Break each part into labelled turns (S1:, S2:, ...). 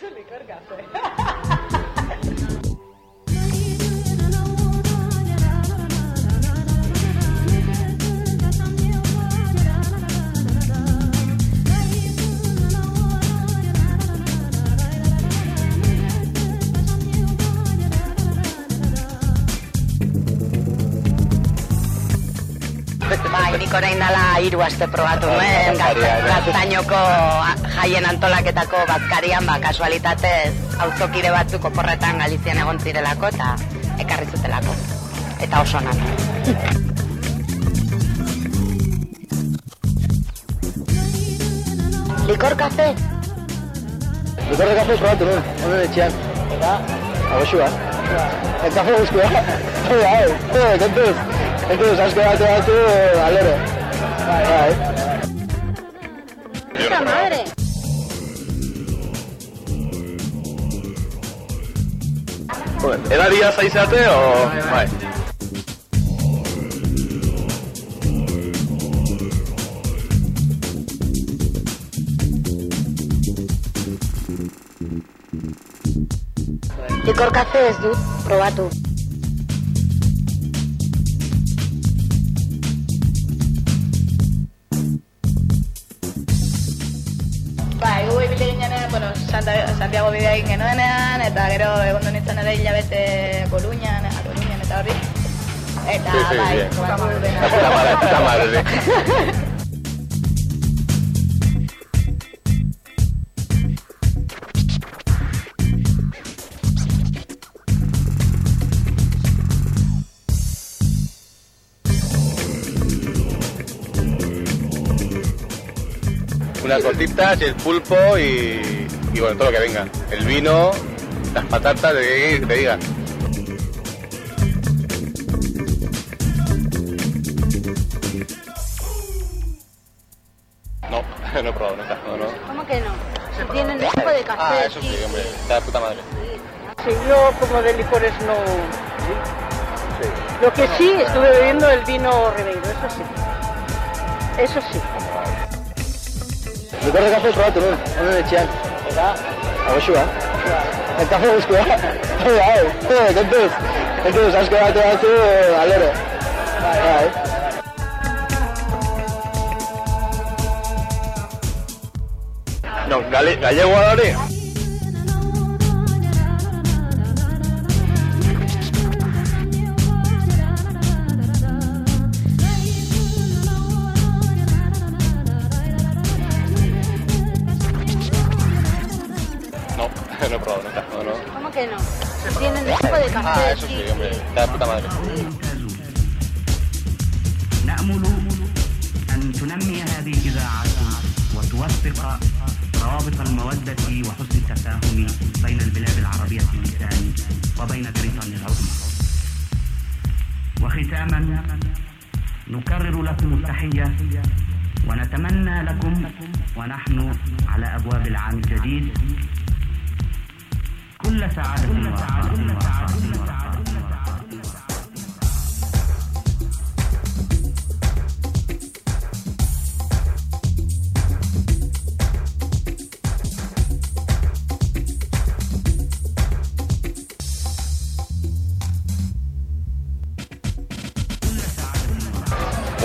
S1: से लेकर
S2: गाते हैं। Orain dala hiru aste probatu nuen, gaztainoko jaien antolaketako bazkarian, ba, kasualitatez, auzokide batzuk oporretan Galizian egon zirelako, eta ekarri zutelako. Eta oso nan. Likor kafe?
S3: Likorre kafe probatu nuen, honen etxean. Eta? Agoxua. El kafe guztua. Bai, bai, kontuz. Kontuz, asko batu batu, alero.
S1: Bye, madre!
S2: Bueno, ¿Era Díaz ahí
S1: se o...? Bye. bye. bye. Ez dut. sea, creo que eh, cuando Néstor ya vete a Coruña, a Coruña, me. Está,
S4: sí, sí,
S1: bye,
S4: sí. Está madre. Está. Unas tortitas, el pulpo y, y bueno, todo lo que venga. El vino, las patatas, de que te diga. No, no he probado nunca, no, no.
S2: ¿Cómo que no? Si tienen tipo de café.
S4: Ah, eso sí, hombre, está de puta madre.
S5: Sí, yo como de licores no... Lo que sí, estuve bebiendo el vino Ribeiro, eso sí. Eso sí.
S3: Likorre kafe probatu nuen, honen etxean. Eta? Agoxua. El kafe guztua. Bai, bai, kontuz. Kontuz, asko batu batu, alero. Bai.
S4: No, gale, gallego da hori? Ah, eso sí, hombre, está de puta madre.
S6: نأمل أن تنمي هذه الإذاعات وتوثق روابط المودة وحسن التفاهم بين البلاد العربية اللسان وبين بريطانيا العظمى وختاما نكرر لكم التحية ونتمنى لكم ونحن على أبواب العام الجديد كل سعادة ورخاء ورخاء ورخاء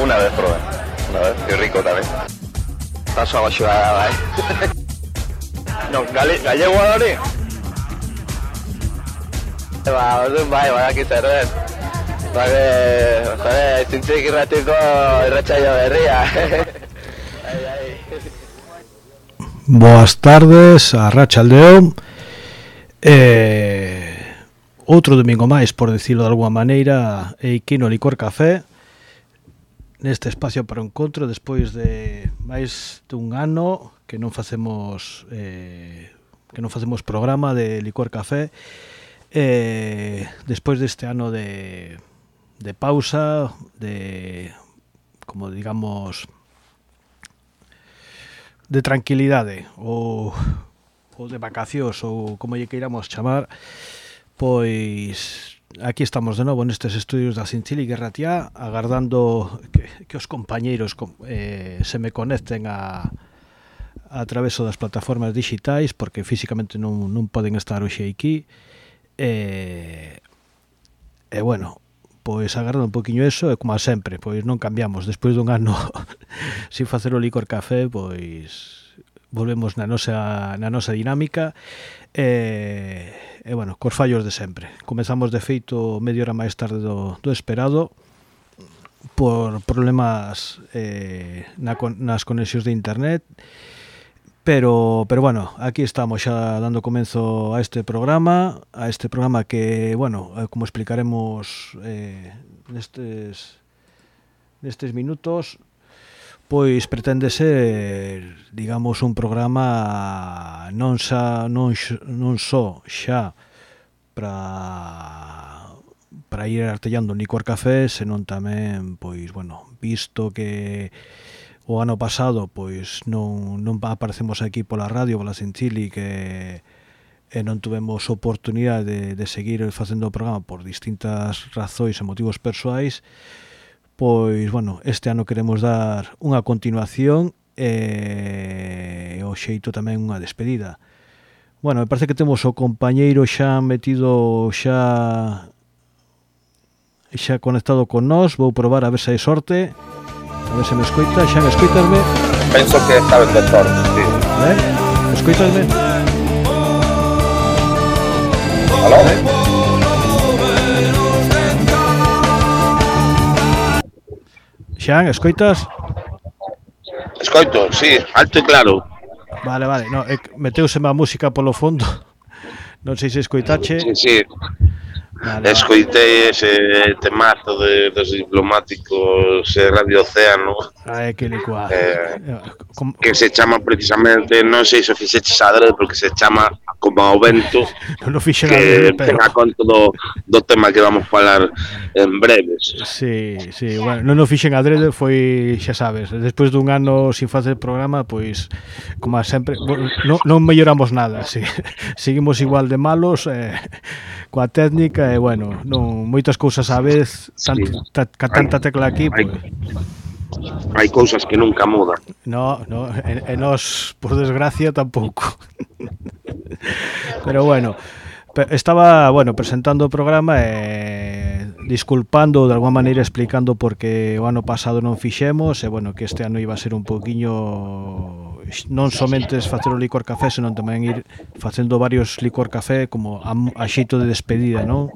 S4: Una vez probé, una vez, qué rico también. Paso agoxua, bai. No, gale, gallego da hori? Ba, bai, badakit zer den. Bake, eh, jore, zintzik irratiko irratxaio berria.
S7: Boas tardes, a Rachaldeón. Eh, outro domingo máis, por decirlo de alguma maneira, Eiquino Licor Café neste espacio para o encontro despois de máis dun ano que non facemos eh, que non facemos programa de Licor Café eh, despois deste ano de, de pausa, de, como digamos, de tranquilidade ou, ou de vacacións ou como lle queiramos chamar, pois aquí estamos de novo nestes estudios da Cinchili Guerratía agardando que, que os compañeiros eh, se me conecten a, a través das plataformas digitais porque físicamente non, non poden estar hoxe aquí. e E, e bueno, pois agarrando un poquinho eso e como sempre, pois non cambiamos. Despois dun ano sin facer o licor café, pois volvemos na nosa, na nosa dinámica. E, e bueno, cos fallos de sempre. Comezamos de feito media hora máis tarde do, do esperado por problemas eh, na, nas conexións de internet. e Pero, pero bueno, aquí estamos xa dando comenzo a este programa, a este programa que, bueno, eh, como explicaremos eh, nestes, nestes minutos, pois pretende ser, digamos, un programa non xa non, xa, non só xa para para ir artellando un licor café, senón tamén, pois, bueno, visto que o ano pasado pois non, non aparecemos aquí pola radio, pola Senchili que e non tivemos oportunidade de, de seguir facendo o programa por distintas razóns e motivos persoais pois, bueno, este ano queremos dar unha continuación e o xeito tamén unha despedida Bueno, me parece que temos o compañeiro xa metido xa xa conectado con nós, vou probar a ver se hai sorte. A ver se me escoita, xa me escoitasme.
S8: Penso que está ben de sorte, sí.
S7: Eh? Escoitasme?
S8: Aló?
S7: Eh? Xan, escoitas?
S8: Escoito, sí, alto e claro.
S7: Vale, vale, no, eh, meteuseme a música polo fondo. Non sei se escoitache.
S8: Sí, sí.
S7: Vale,
S8: Escoitei ese temazo de, dos diplomáticos eh, Radio Océano.
S7: Ai, que licua
S8: eh, eh
S7: Com...
S8: Que se chama precisamente Non sei se fixeches adrede Porque se chama como ao vento
S7: Non o fixen
S8: Que ten a conto do, do tema que vamos falar en breves.
S7: Sí, sí, bueno, non o fixen adrede Foi, xa sabes, despois dun ano sin facer programa Pois, como sempre, non, non melloramos nada sí. Seguimos igual de malos eh, coa técnica e bueno, non moitas cousas a vez, tant,
S8: sí.
S7: ta, ca tanta tecla aquí,
S8: hai,
S7: pues,
S8: hai cousas que nunca mudan.
S7: No, no, e, e nós por desgracia tampouco. Pero bueno, estaba, bueno, presentando o programa e disculpando de alguma maneira explicando porque o ano pasado non fixemos e bueno, que este ano iba a ser un poquiño Pois non somente facer o licor café, senón tamén ir facendo varios licor café como a, a xeito de despedida, non?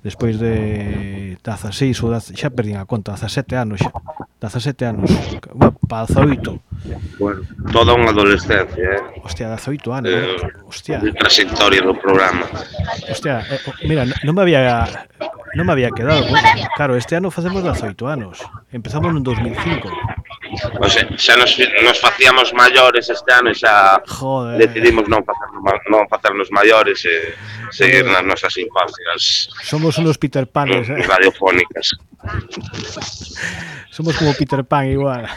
S7: Despois de 16 ou 10, xa perdín a conta, 17 anos xa. 17 anos, bueno, pa 18.
S8: Bueno, toda unha adolescencia, eh.
S7: Hostia, 18 anos,
S8: eh, eh
S7: hostia.
S8: De trayectoria do programa.
S7: Hostia, eh, oh, mira, non me había non me había quedado, bueno, claro, este ano facemos 18 anos. Empezamos en 2005.
S8: O sea, eh, xa nos, nos facíamos maiores este ano e xa
S7: Joder.
S8: decidimos non facernos, non facernos maiores e seguir nas nosas infancias.
S7: Somos unos Peter Panes, mm, eh?
S8: Radiofónicas.
S7: Somos como Peter Pan igual.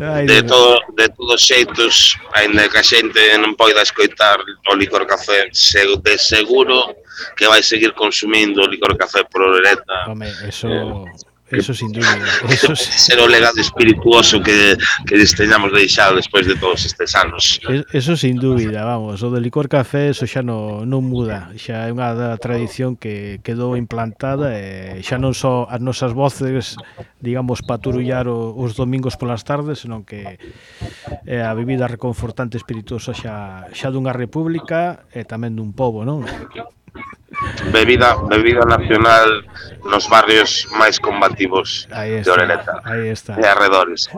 S7: Ai,
S8: de, todo, de todos xeitos, ainda que a xente non poida escoitar o licor café, se, de seguro que vai seguir consumindo o licor café por oreta.
S7: Home, eso... Eh, Eso sin dúbida. Eso
S8: ser o legado espirituoso que, que desteñamos deixado despois de todos estes anos.
S7: Eso sin dúbida, vamos, o do licor café eso xa non, non muda, xa é unha da tradición que quedou implantada e xa non só as nosas voces, digamos, paturullar os domingos polas tardes, senón que é a bebida reconfortante espirituosa xa, xa dunha república e tamén dun pobo, non?
S8: Bebida, bebida nacional nos barrios máis combativos
S7: aí está, de
S8: Oreleta
S7: aí está.
S8: e arredores.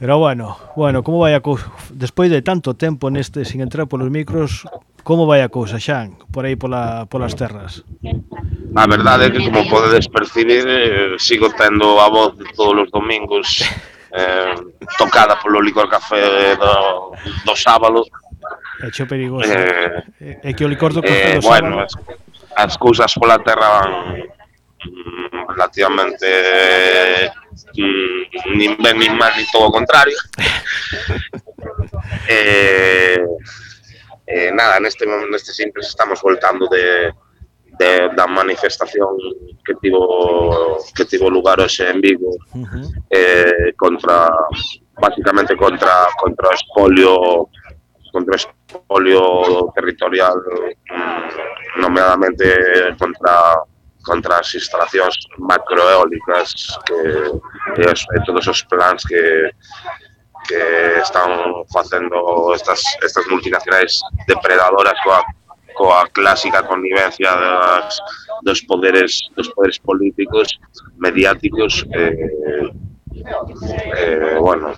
S7: Pero bueno, bueno, como vai a cousa? Despois de tanto tempo neste sin entrar polos micros, como vai a cousa, Xan, por aí pola, polas terras?
S8: A verdade é que, como podedes percibir, eh, sigo tendo a voz de todos os domingos eh, tocada polo licor café do, do sábado
S7: É xo perigoso.
S8: Eh,
S7: e que o licor do Concello
S8: eh, Bueno,
S7: sábado...
S8: as cousas pola terra van mm, relativamente mm, nin ben nin mal nin todo o contrario. eh, eh, nada, neste neste simples estamos voltando de, de da manifestación que tivo que tivo lugar hoxe en Vigo
S7: uh -huh.
S8: eh, contra basicamente contra contra o espolio contra o espolio territorial nomeadamente contra contra as instalacións macroeólicas que e, os, e todos os plans que que están facendo estas estas multinacionais depredadoras coa coa clásica connivencia das, dos poderes dos poderes políticos mediáticos eh, eh, bueno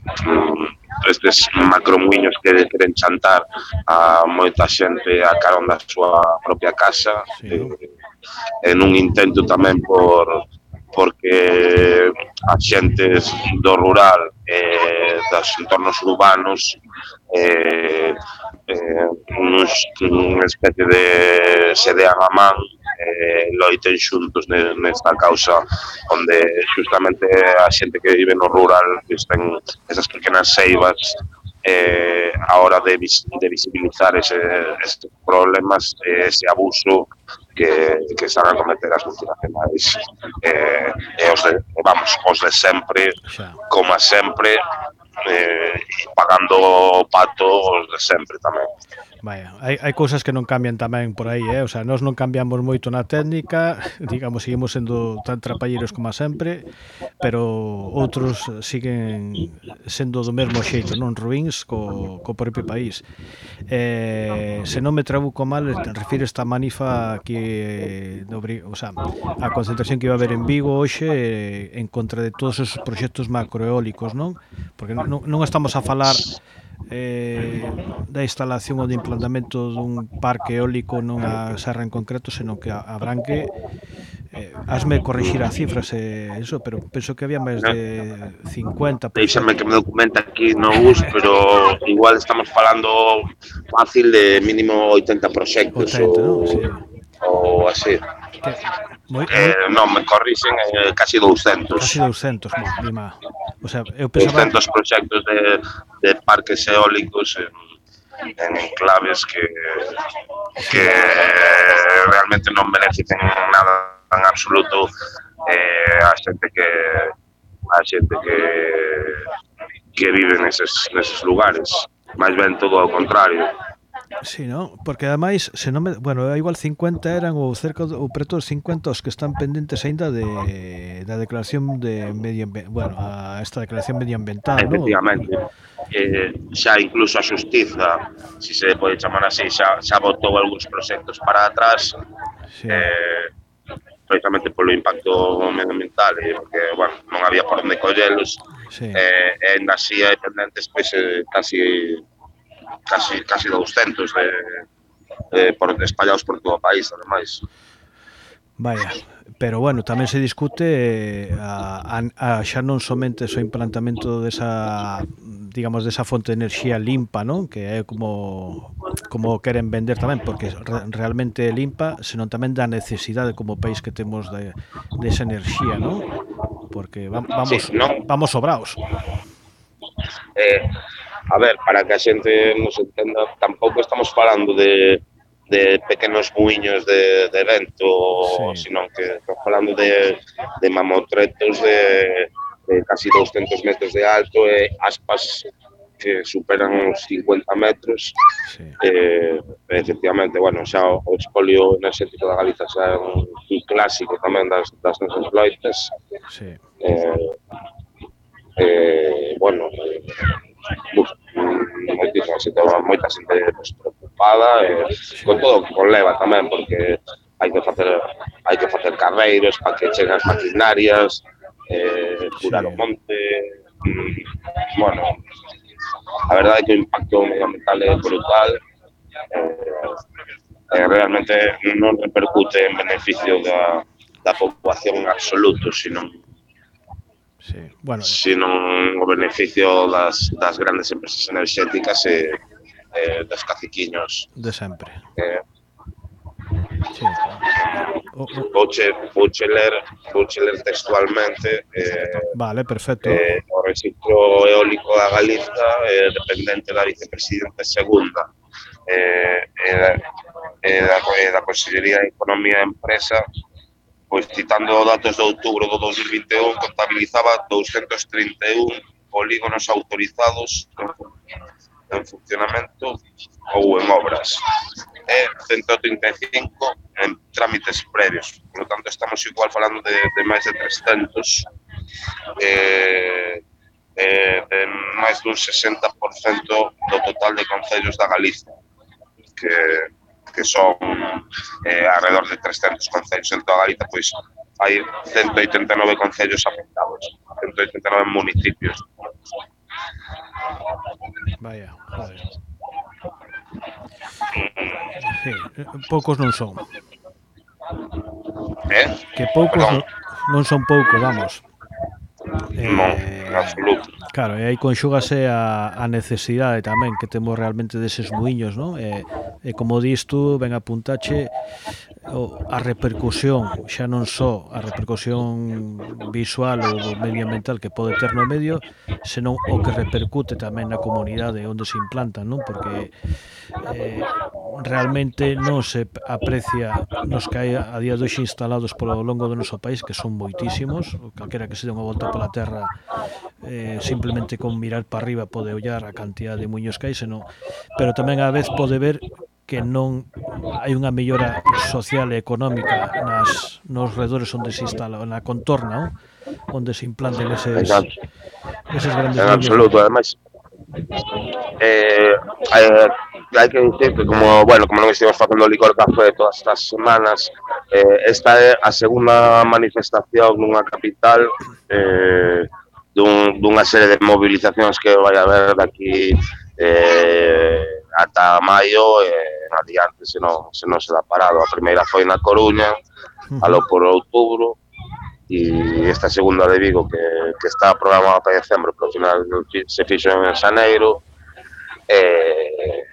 S8: estes macromuiños que queren chantar a moita xente a carón da súa propia casa
S7: sí.
S8: eh, en un intento tamén por porque a xentes do rural eh, dos entornos urbanos eh, eh, uns, unha especie de se dean a man eh, loiten xuntos nesta causa onde justamente a xente que vive no rural que estén esas pequenas seivas eh, a hora de, vis de visibilizar ese, estes problemas, ese abuso que, que están a cometer as multinacionais eh, e os de, vamos, os de sempre como a sempre eh, pagando o pato os de sempre tamén
S7: Vaya, hai, hai cousas que non cambian tamén por aí, eh? o sea, nós non cambiamos moito na técnica, digamos, seguimos sendo tan trapalleiros como sempre, pero outros siguen sendo do mesmo xeito, non ruins co, co propio país. Eh, se non me trabuco mal, refiro a manifa que dobri, o sea, a concentración que iba a haber en Vigo hoxe eh, en contra de todos esos proxectos macroeólicos, non? Porque non, non estamos a falar eh, da instalación ou de implantamento dun parque eólico nunha serra en concreto, senón que habrán que eh, hasme corrixir as cifras e eh, eso, pero penso que había máis de 50.
S8: Deixame que me documente aquí no US, pero igual estamos falando fácil de mínimo 80 proxectos
S7: 80,
S8: ou, ¿no?
S7: sí.
S8: ou así.
S7: Que, Moi,
S8: eh, non, me corrixen eh, casi 200.
S7: Casi 200, mo, dima. O sea, eu pensaba
S8: 200 proxectos de, de parques eólicos en, en enclaves que que realmente non beneficen nada en absoluto eh, a xente que a xente que que vive neses, neses lugares. Máis ben todo ao contrario.
S7: Sí, non? Porque ademais, se non me, bueno, igual 50 eran ou cerca ou preto dos 50 os que están pendentes aínda de da declaración de medio bueno, a esta declaración medioambiental, non?
S8: Efectivamente. Eh, xa incluso a xustiza, se si se pode chamar así, xa, xa botou algúns proxectos para atrás.
S7: Sí.
S8: Eh, precisamente polo impacto medioambiental e porque, bueno, non había por onde collelos
S7: sí.
S8: eh, e ainda así hai pendentes pois, eh, casi casi, casi 200 de, de, por, espallados por todo o país, ademais.
S7: Vaya, pero bueno, tamén se discute eh, a, a, a xa non somente o implantamento desa digamos desa fonte de enerxía limpa, non? Que é como como queren vender tamén porque re, realmente limpa, senón tamén da necesidade como país que temos de desa enerxía, non? Porque vamos
S8: sí, non?
S7: vamos sobraos.
S8: Eh, a ver, para que a xente nos entenda, tampouco estamos falando de, de pequenos buiños de, de vento,
S7: sí.
S8: sino que estamos falando de, de mamotretos de, de casi 200 metros de alto e aspas que superan os 50 metros.
S7: Sí.
S8: Eh, efectivamente, bueno, xa o, o expolio enerxético da Galiza xa é un, un clásico tamén das, das nosas loitas.
S7: Sí.
S8: Eh, eh, bueno, eh, moitísima xente, moita xente pues, preocupada, e, con todo o que conleva tamén, porque hai que facer hai que facer carreiros para que cheguen as maquinarias, eh, curar o monte, mm, bueno, a verdade é que o impacto medioambiental é brutal, eh, eh, realmente non repercute en beneficio da, da población absoluto, sino
S7: Sí. Bueno,
S8: sino o beneficio das, das grandes empresas enerxéticas e, e eh, das caciquiños
S7: de sempre.
S8: Eh,
S7: sí. oh, oh.
S8: Vouche, vouche, ler, vouche ler textualmente eh,
S7: Vale, perfecto
S8: eh, O registro eólico da Galiza eh, dependente da vicepresidenta segunda eh, eh, eh, da, eh, da Consellería de Economía e Empresa pois citando datos de outubro do 2021, contabilizaba 231 polígonos autorizados en funcionamento ou en obras e 135 en trámites previos. Por lo tanto, estamos igual falando de, de máis de 300 eh, eh, de máis dun 60% do total de concellos da Galiza que que son eh, alrededor de 300 concellos en toda Galicia, pois hai 189 concellos afectados, 189 municipios.
S7: Vaya, joder. Sí, eh, poucos non son.
S8: Eh?
S7: Que poucos
S8: Perdón.
S7: non, non son poucos, vamos.
S8: Non, en absoluto.
S7: Claro, e aí conxúgase a, a necesidade tamén que temos realmente deses muiños, non? E, e como dis tú, ben apuntache o, a repercusión, xa non só a repercusión visual ou medioambiental que pode ter no medio, senón o que repercute tamén na comunidade onde se implantan, non? Porque eh, realmente non se aprecia nos que hai a día de hoxe instalados polo longo do noso país, que son moitísimos, calquera que se dé unha volta pola terra eh, simplemente simplemente con mirar para arriba pode ollar a cantidad de muños que hai, senón, pero tamén á vez pode ver que non hai unha mellora social e económica nas, nos redores onde se instala, na contorna, ¿no? onde se implanten eses, eses grandes
S8: En absoluto, ademais, eh, eh, hai que dicir que como, bueno, como non estivemos facendo licor café todas estas semanas, eh, esta é a segunda manifestación nunha capital eh, dun, dunha serie de mobilizacións que vai haber daqui eh, ata maio e eh, adiante se non, se non se dá parado. A primeira foi na Coruña, alo por outubro, e esta segunda de Vigo que, que está programada para decembro, pero ao final se fixo en Xaneiro, e,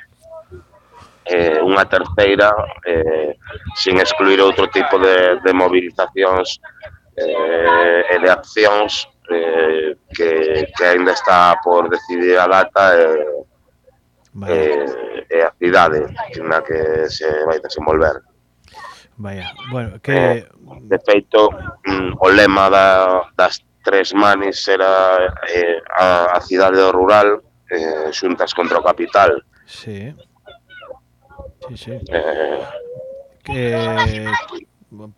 S8: e unha terceira, eh, sin excluir outro tipo de, de mobilizacións eh, e de accións eh, que, que ainda está por decidir a data e,
S7: vale.
S8: e, e a cidade na que se vai desenvolver.
S7: Vaya, bueno, que...
S8: Eh, de feito, mm, o lema da, das tres manis era eh, a, a cidade do rural eh, xuntas contra o capital.
S7: Sí. Sí, sí.
S8: Eh,
S7: que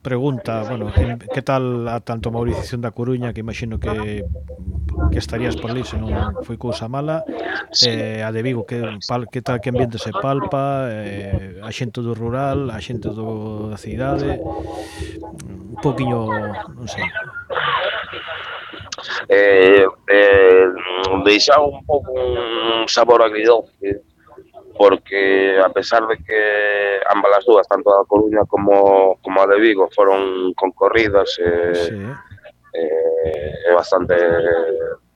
S7: pregunta, bueno, que tal a tanto Maurición da Coruña, que imagino que que estarías por ali se non foi cousa mala. Eh, a de Vigo, que pal, que tal que ambiente se palpa, eh, a xente do rural, a xente do da cidade. Un poquinho, non sei.
S8: Eh, eh, deixaba un pouco un sabor agridoce porque a pesar de que ambas as dúas, tanto a Coruña como, como a de Vigo, foron concorridas e,
S7: sí.
S8: eh, e bastante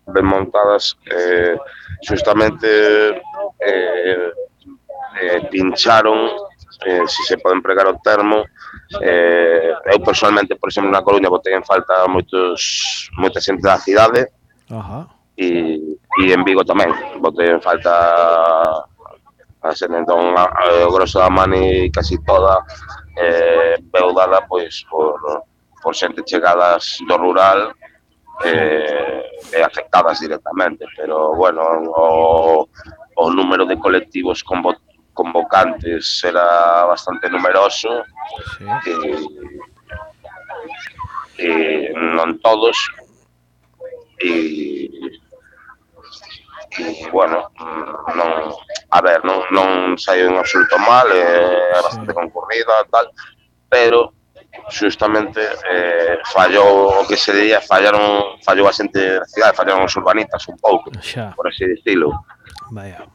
S8: ben montadas, eh, justamente eh, eh, pincharon eh, se se pode empregar o termo eh, eu personalmente por exemplo na Coruña botei en falta moitos moita xente da cidade
S7: Ajá.
S8: E, e en Vigo tamén botei en falta As entón, a, a, o grosso da mani casi toda eh, veudada pois, por, por xente chegadas do rural eh, e afectadas directamente. Pero, bueno, o, o número de colectivos convo, convocantes era bastante numeroso
S7: sí.
S8: e, e non todos e, e bueno, non, a ver, non, non saiu en absoluto mal, eh, é, é bastante concurrida tal, pero justamente eh, fallou o que se diría, fallaron, fallou a xente da cidade, fallaron os urbanitas un pouco,
S7: Xa.
S8: por así dicilo.
S7: Vaya.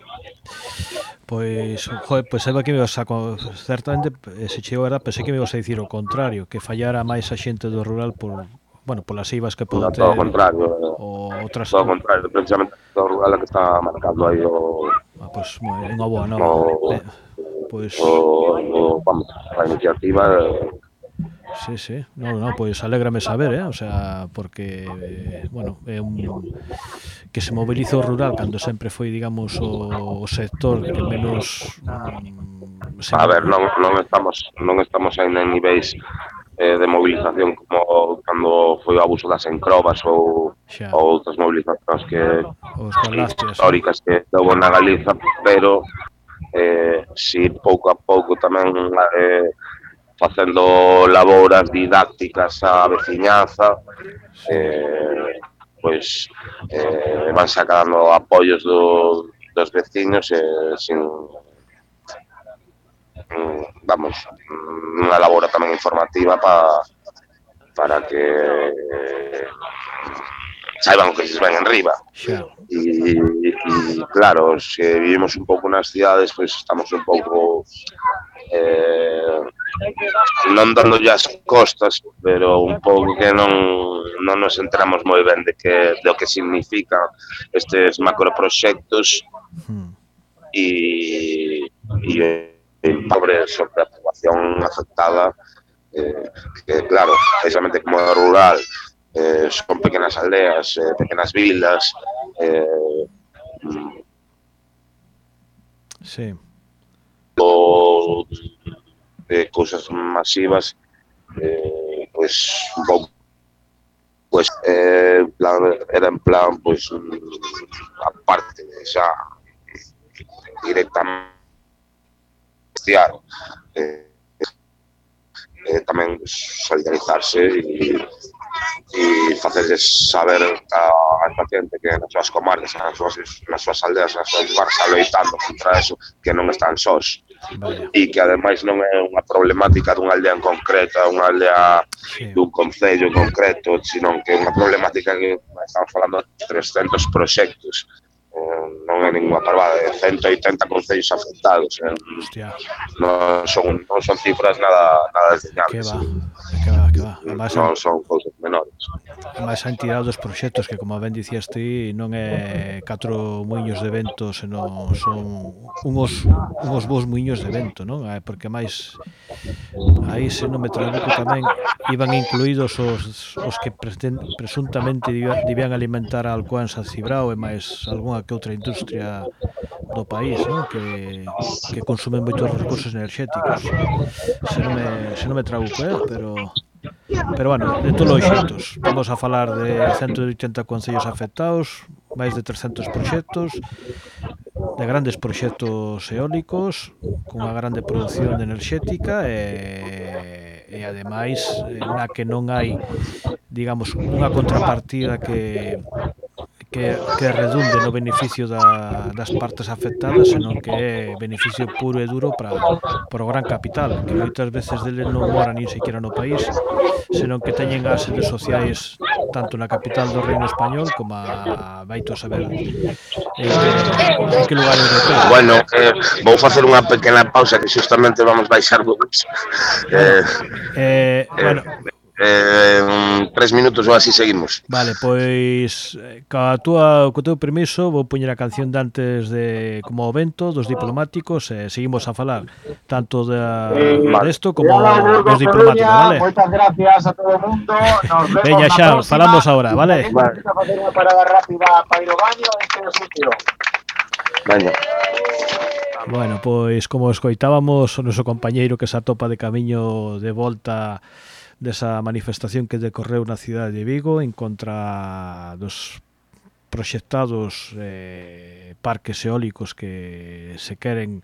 S7: Pois, joder, pois algo que me vas a certamente, eh, se chegou, verdad, pensei que me vas a dicir o contrario, que fallara máis a xente do rural por, bueno, polas eivas que pode ter.
S8: Todo o contrario. Eh.
S7: O, outras...
S8: Todo o contrario, precisamente o rural que está marcando aí o...
S7: Ah, pois, pues, unha boa nova. Pois...
S8: O, o, vamos, a iniciativa...
S7: Sí, sí. No, no, pois pues alégrame saber, eh? O sea, porque, eh, bueno, é un que se mobilizou rural cando sempre foi, digamos, o, o sector que menos... Mm, se...
S8: A ver, non, non estamos non estamos aínda en niveis eh, de movilización como cando foi o abuso das encrobas ou,
S7: Xa.
S8: ou outras movilizacións que
S7: Os
S8: históricas que houve na Galiza, pero eh, si pouco a pouco tamén eh, facendo laboras didácticas á veciñanza eh, pois eh, van sacando apoios do, dos veciños eh, sin vamos, mm, unha labora tamén informativa pa, para que eh, saiban o que se ven en riba.
S7: Xa.
S8: E, e claro, se vivimos un pouco nas cidades, pois estamos un pouco eh, non dando as costas, pero un pouco que non, non nos enteramos moi ben de que do que significan estes macroproxectos
S7: Hmm.
S8: e, e sobre, sobre la población afectada, eh, que claro, precisamente como rural, eh, son pequeñas aldeas, eh, pequeñas vilas.
S7: sí.
S8: O cosas masivas, pues pues era en plan, pues mm, aparte, o sea, directamente denunciar eh, eh, tamén solidarizarse e, e facerles saber a, a paciente que nas súas comarcas, nas súas, nas súas aldeas, nas súas barras loitando contra eso, que non están sós. E que ademais non é unha problemática dunha aldea en concreta, unha aldea
S7: sí.
S8: dun concello en concreto, sino que é unha problemática que estamos falando de 300 proxectos eh, non é ninguna parvada, é 180 concellos afectados. Eh.
S7: Hostia.
S8: Non son, non son cifras nada nada desdeñables.
S7: Que va, que va, que va. Además,
S8: non son cousas menores.
S7: Además, a entidade dos proxectos que, como ben dicías ti, non é catro muiños de vento, senón son unhos, unhos bons muiños de vento, non? Eh, porque máis aí, se non me traduco tamén, iban incluídos os, os que presuntamente debían alimentar a Alcoa en San Cibrao e máis algunha que outra industria do país, non? Que, que consumen moitos recursos enerxéticos. Se non me, se non me trauco, eh? pero... Pero bueno, de todos os xeitos Vamos a falar de 180 concellos afectados Máis de 300 proxectos De grandes proxectos eólicos Cunha grande produción enerxética E, e ademais Na que non hai Digamos, unha contrapartida que que, que redunde no beneficio da, das partes afectadas, senón que é beneficio puro e duro para, para o gran capital, que moitas veces dele non mora nin sequera no país, senón que teñen as redes sociais tanto na capital do Reino Español como a Baito Saber. En, eh, en que lugar europeo?
S8: Bueno, eh, vou facer unha pequena pausa que justamente vamos baixar. Eh,
S7: eh, bueno,
S8: eh, eh, tres minutos ou así seguimos.
S7: Vale, pois eh, ca túa, co teu permiso vou poñer a canción de antes de como o vento dos diplomáticos e eh, seguimos a falar tanto da eh,
S8: vale.
S7: desto como dos diplomáticos, vale?
S9: Moitas gracias a todo o mundo. Nos vemos
S7: Veña, xa,
S9: próxima.
S7: falamos agora, vale? Vale.
S9: Vamos a facer unha parada rápida para ir ao baño, este é o sitio.
S8: Veña.
S7: Bueno, pois como escoitábamos o noso compañeiro que se atopa de camiño de volta desa manifestación que decorreu na cidade de Vigo en contra dos proxectados eh, parques eólicos que se queren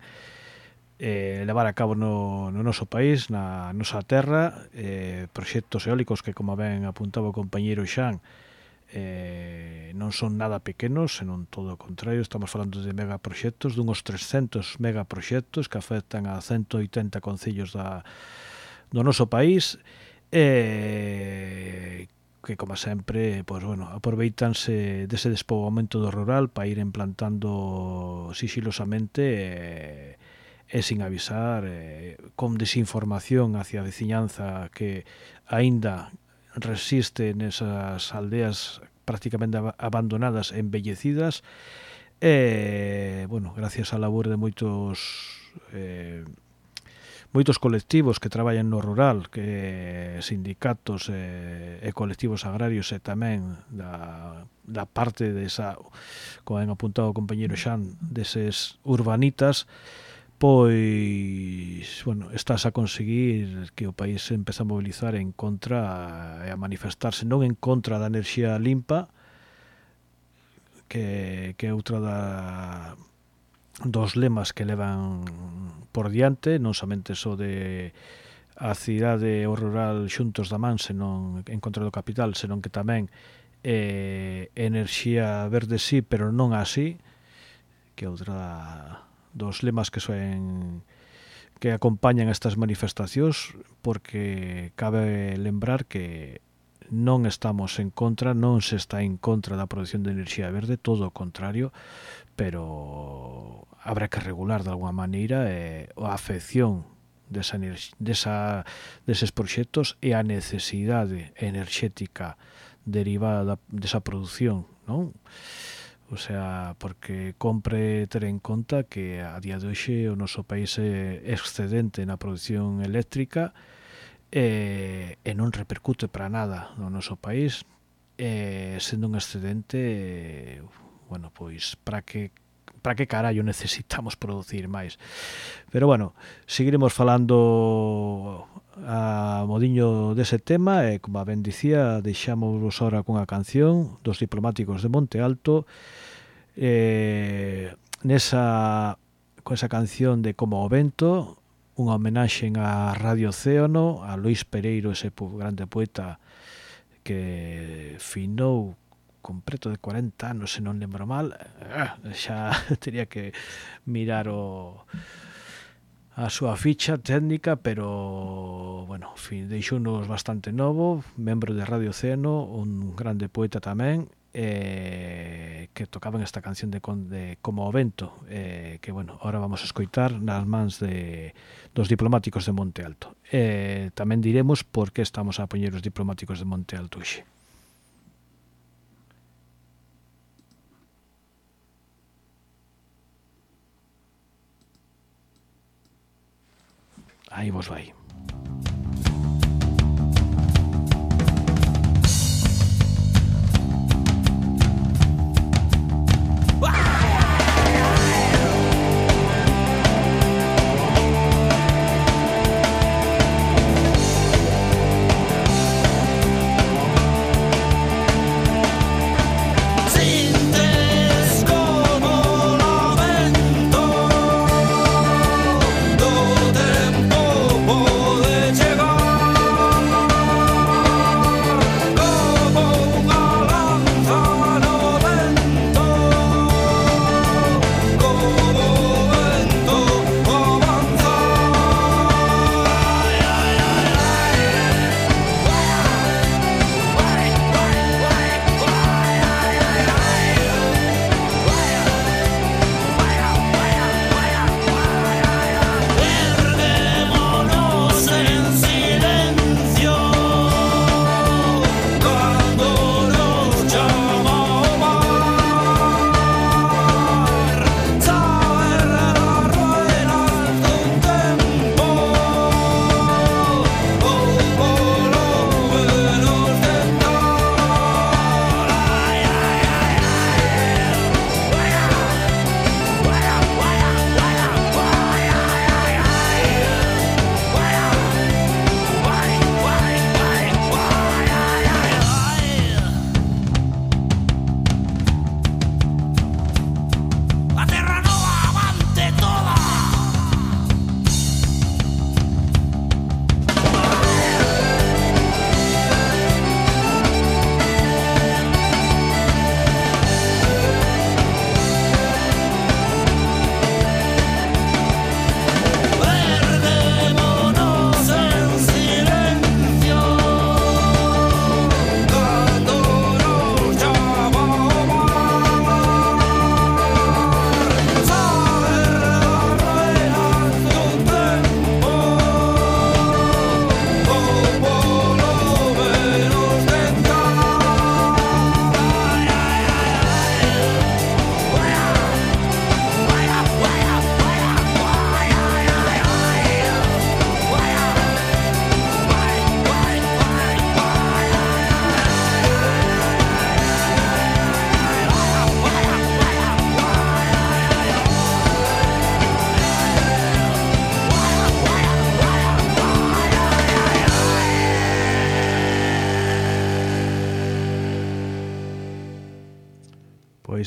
S7: eh, levar a cabo no, no noso país, na nosa terra, eh, proxectos eólicos que, como ben apuntaba o compañeiro Xan, eh, non son nada pequenos, senón todo o contrario, estamos falando de megaproxectos, dunhos 300 megaproxectos que afectan a 180 concellos da, do noso país, e eh, que como sempre, pois bueno, aproveitanse dese despoboamento do rural para ir implantando sigilosamente eh, e sin avisar eh, con desinformación hacia a veciñanza que aínda resiste nesas aldeas prácticamente abandonadas, embellecidas. E, eh, bueno, gracias á labor de moitos eh, moitos colectivos que traballan no rural, que sindicatos e, e colectivos agrarios e tamén da, da parte desa, como ben apuntado o compañero Xan, deses urbanitas, pois, bueno, estás a conseguir que o país se empeza a mobilizar en contra e a manifestarse non en contra da enerxía limpa, que, que é outra da dos lemas que levan por diante, non somente so de a cidade o rural xuntos da man, senón en contra do capital, senón que tamén eh, enerxía verde sí, pero non así, que outra dos lemas que soen que acompañan estas manifestacións porque cabe lembrar que non estamos en contra, non se está en contra da produción de enerxía verde, todo o contrario, pero habrá que regular de alguma maneira eh, a afección desa, desa, deses proxectos e a necesidade enerxética derivada da, desa produción, non? O sea, porque compre ter en conta que a día de hoxe o noso país é excedente na produción eléctrica e, e non repercute para nada no noso país, e, sendo un excedente bueno, pois para que para que carallo necesitamos producir máis. Pero bueno, seguiremos falando a modiño dese tema e como ben dicía, deixámosvos ahora cunha canción dos diplomáticos de Monte Alto eh, nesa con esa canción de Como o vento unha homenaxe a Radio Océano a Luis Pereiro, ese grande poeta que finou con preto de 40 anos, se non lembro mal, ah, xa teria que mirar o a súa ficha técnica, pero bueno, fin, deixounos bastante novo, membro de Radio Ceno, un grande poeta tamén, eh, que tocaban esta canción de, de Como o vento, eh, que bueno, ahora vamos a escoitar nas mans de dos diplomáticos de Monte Alto. Eh, tamén diremos por que estamos a poñer os diplomáticos de Monte Alto xe. Ahí vos
S10: va.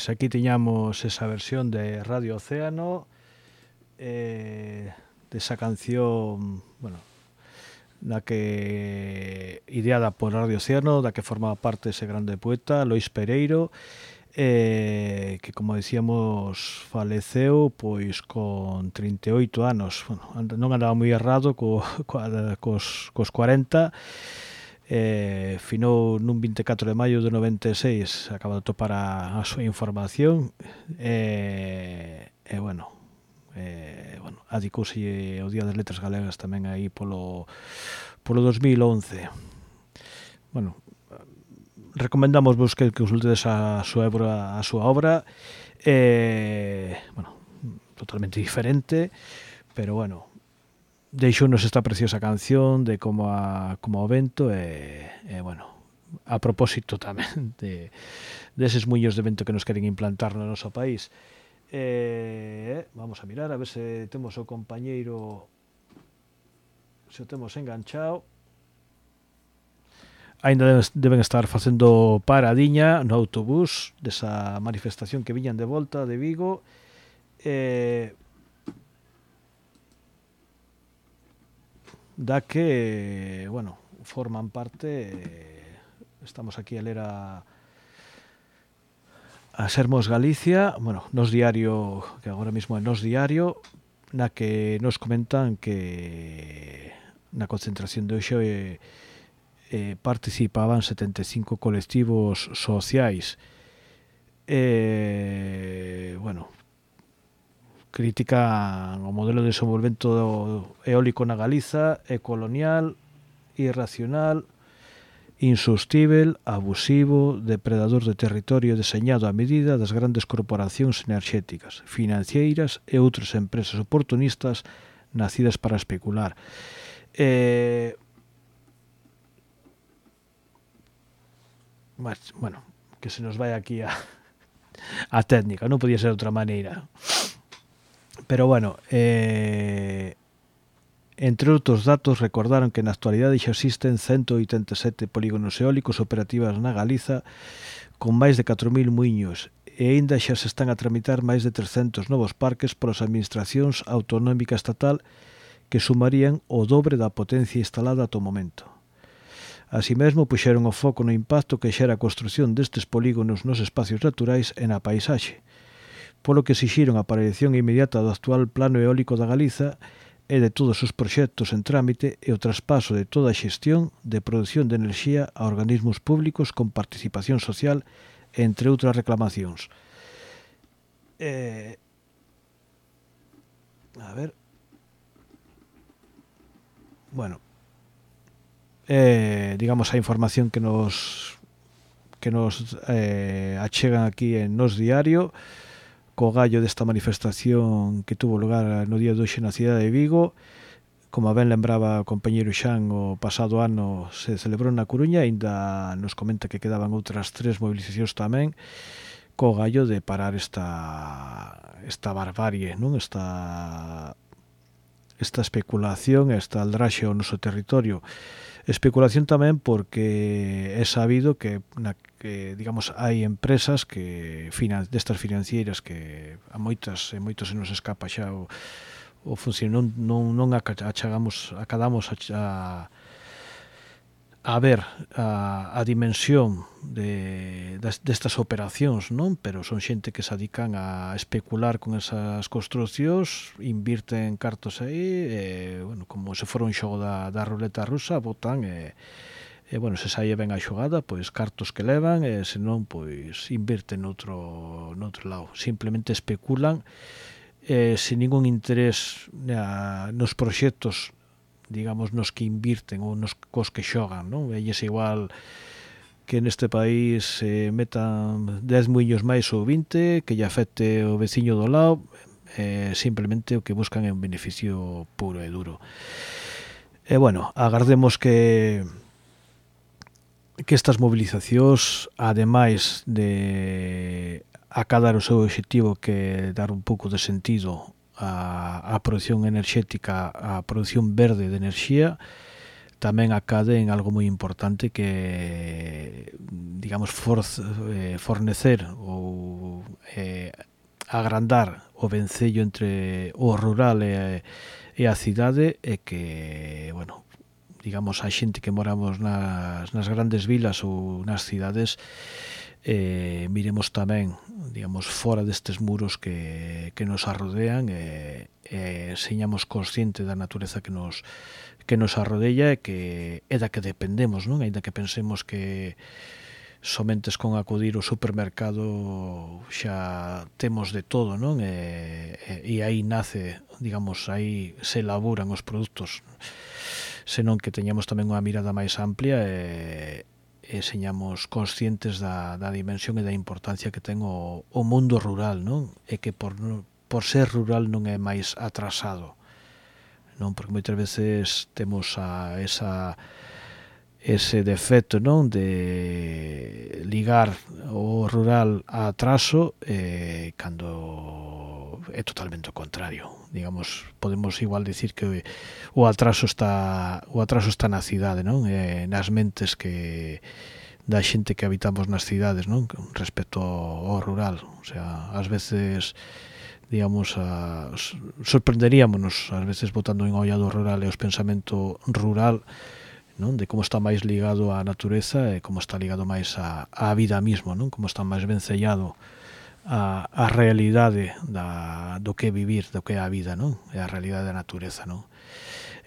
S7: Pois aquí tiñamos esa versión de Radio Océano eh, desa canción, bueno, na que ideada por Radio Océano, da que formaba parte ese grande poeta Lois Pereiro, eh, que como decíamos faleceu pois con 38 anos. Bueno, non andaba moi errado co, co, cos, cos 40 eh, finou nun 24 de maio de 96 acaba de topar a, a súa información e, eh, eh, bueno eh, bueno, adicouse o Día das Letras Galegas tamén aí polo, polo 2011 bueno recomendamos vos que, que usultedes a súa obra, a súa obra eh, bueno, totalmente diferente pero bueno deixounos esta preciosa canción de como a, como o vento e, e bueno, a propósito tamén de, deses de muños de vento que nos queren implantar no noso país. Eh, vamos a mirar a ver se temos o compañeiro se o temos enganchado ainda deben estar facendo paradiña no autobús desa manifestación que viñan de volta de Vigo. Eh, da que, bueno, forman parte, estamos aquí a ler a, a Sermos Galicia, bueno, nos diario, que agora mismo é nos diario, na que nos comentan que na concentración de hoxe eh, eh participaban 75 colectivos sociais. Eh, bueno, critican o modelo de desenvolvento eólico na Galiza é colonial, irracional, insostível, abusivo, depredador de territorio deseñado a medida das grandes corporacións enerxéticas, financeiras e outras empresas oportunistas nacidas para especular. Eh, mas, bueno, que se nos vai aquí a, a técnica, non podía ser de outra maneira. Pero bueno, eh, entre outros datos recordaron que na actualidade xa existen 187 polígonos eólicos operativas na Galiza con máis de 4.000 muiños e aínda xa se están a tramitar máis de 300 novos parques polas administracións autonómica estatal que sumarían o dobre da potencia instalada ato momento. Así mesmo, puxeron o foco no impacto que xera a construción destes polígonos nos espacios naturais e na paisaxe, polo que exixiron a aparición inmediata do actual plano eólico da Galiza e de todos os proxectos en trámite e o traspaso de toda a xestión de produción de enerxía a organismos públicos con participación social, entre outras reclamacións. Eh, a ver... Bueno, eh, digamos a información que nos que nos eh, achegan aquí en Nos Diario, co gallo desta manifestación que tuvo lugar no día de hoxe na cidade de Vigo. Como ben lembraba o compañeiro Xan, o pasado ano se celebrou na Coruña, aínda nos comenta que quedaban outras tres mobilizacións tamén co gallo de parar esta esta barbarie, non? Esta esta especulación, esta aldraxe ao noso territorio. Especulación tamén porque é sabido que, na, que digamos, hai empresas que finan, destas financieras que a moitas, e moitos se nos escapa xa o, o funcionamento non, non, non achagamos, acadamos a, a, a ver a, a dimensión de das, destas operacións, non? Pero son xente que se adican a especular con esas construcións, invirten cartos aí, e, bueno, como se for un xogo da, da ruleta rusa, botan e, e bueno, se saía ben a xogada, pois cartos que levan, e senón, pois invirten noutro, noutro lado. Simplemente especulan eh, sin ningún interés na, nos proxectos digamos, nos que invirten ou nos cos que xogan, non? Elles igual que neste país se eh, metan 10 muiños máis ou 20, que lle afecte o veciño do lado, eh, simplemente o que buscan é un beneficio puro e duro. E bueno, agardemos que que estas movilizacións, ademais de acadar o seu objetivo que dar un pouco de sentido a, a produción enerxética, a produción verde de enerxía, tamén acade en algo moi importante que digamos for, eh, fornecer ou eh, agrandar o vencello entre o rural e, e a cidade e que, bueno, digamos a xente que moramos nas, nas grandes vilas ou nas cidades eh, miremos tamén digamos fora destes muros que, que nos arrodean e, e señamos consciente da natureza que nos, que nos arrodella e que é da que dependemos, non? Ainda que pensemos que somentes con acudir ao supermercado xa temos de todo, non? E, e, e aí nace, digamos, aí se elaboran os produtos, senón que teñamos tamén unha mirada máis amplia e, e señamos conscientes da, da dimensión e da importancia que ten o, o mundo rural, non? E que por, por ser rural non é máis atrasado non? Porque moitas veces temos a esa ese defecto non? De ligar o rural a atraso eh, cando é totalmente o contrario. Digamos podemos igual decir que o atraso está o atraso está na cidade non? Eh, nas mentes que da xente que habitamos nas cidades non? Respecto ao rural. O sea, ás veces digamos, a, sorprenderíamonos ás veces botando en olla do rural e os pensamento rural non de como está máis ligado á natureza e como está ligado máis á, á vida mismo, non como está máis vencellado a, a realidade da, do que vivir, do que é a vida, non? É a realidade da natureza, non?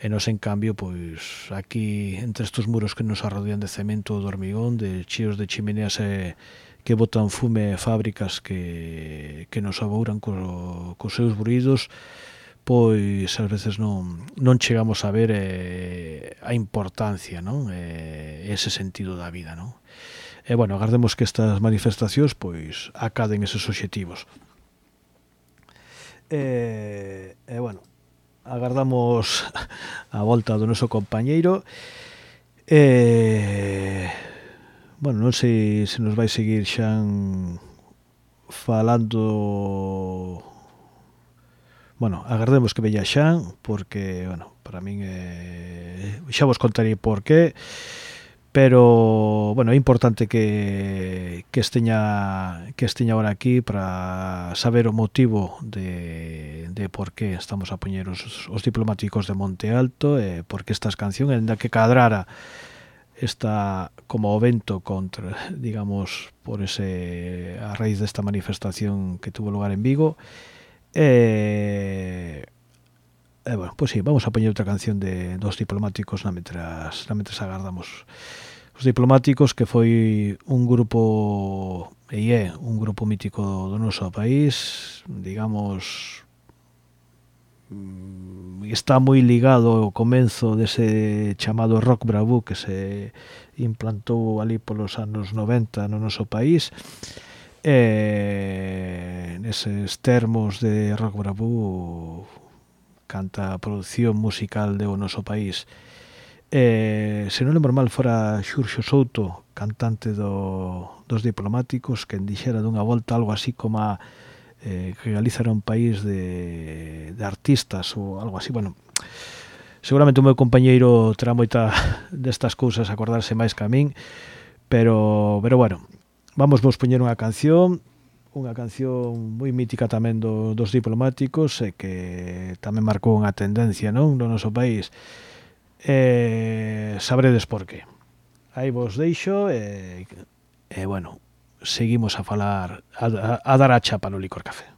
S7: E nos, en cambio, pois, aquí, entre estes muros que nos arrodean de cemento, de hormigón, de chíos de chimeneas e, que botan fume fábricas que, que nos abouran co, cos seus bruidos pois ás veces non, non chegamos a ver eh, a importancia non? Eh, ese sentido da vida non? E bueno, agardemos que estas manifestacións pois acaden eses obxectivos. E, e bueno agardamos a volta do noso compañeiro. E bueno, non sei se nos vai seguir xan falando bueno, agardemos que veña xan porque, bueno, para min eh, xa vos contarei por qué pero, bueno, é importante que, que esteña que esteña ahora aquí para saber o motivo de, de por qué estamos a poñer os, os diplomáticos de Monte Alto e eh, por que estas canción, en da que cadrara está como o vento contra, digamos, por ese a raíz desta manifestación que tuvo lugar en Vigo. E, eh, bueno, pois pues sí, vamos a poñer outra canción de dos diplomáticos na metras, na metras agardamos. Os diplomáticos que foi un grupo e é un grupo mítico do noso país, digamos, Mm, está moi ligado ao comenzo dese chamado rock bravú que se implantou ali polos anos 90 no noso país. E neses termos de rock bravú canta a produción musical do noso país. E, se non lembro mal fora Xurxo Souto cantante do, dos diplomáticos que dixera dunha volta algo así como a eh, que Galiza era un país de, de artistas ou algo así, bueno, seguramente o meu compañeiro terá moita destas cousas acordarse máis que a min, pero, pero bueno, vamos vos poñer unha canción, unha canción moi mítica tamén do, dos diplomáticos e que tamén marcou unha tendencia non no noso país. Eh, sabredes por qué aí vos deixo e, e bueno, seguimos a falar a, dar a chapa no licor café.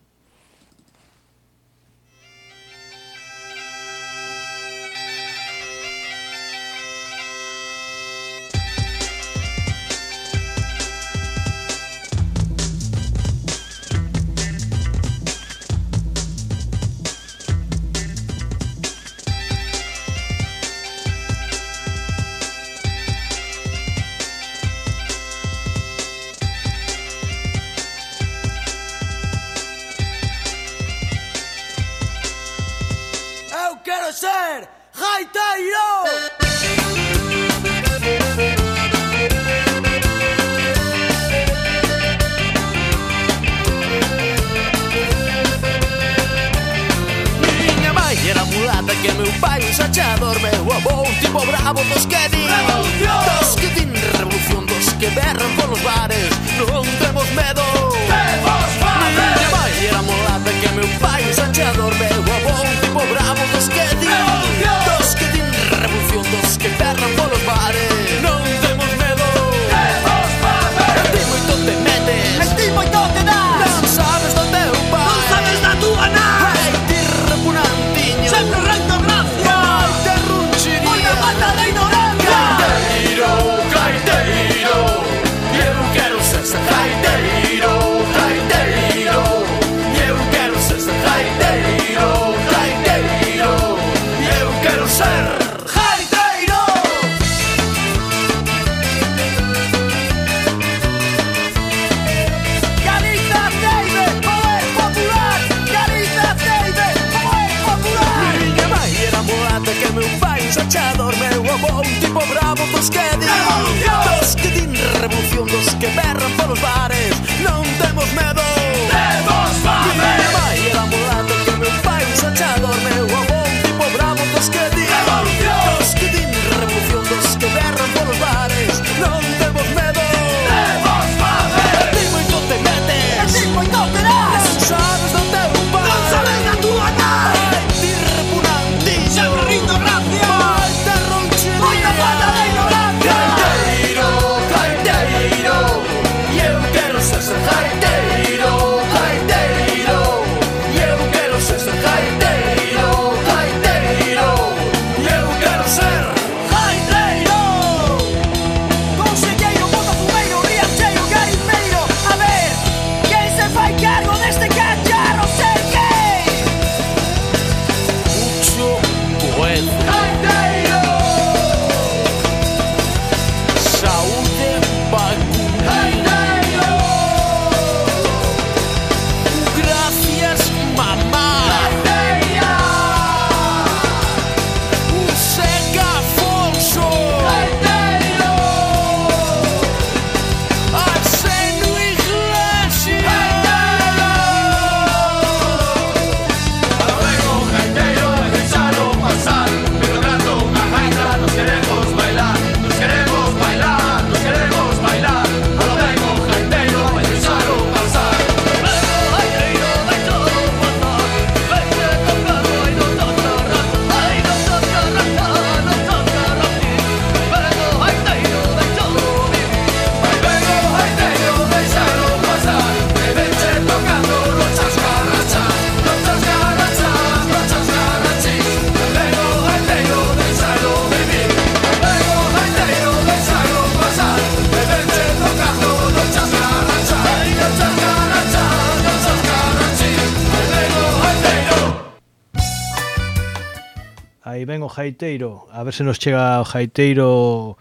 S7: Jaiteiro. A ver se nos chega o Jaiteiro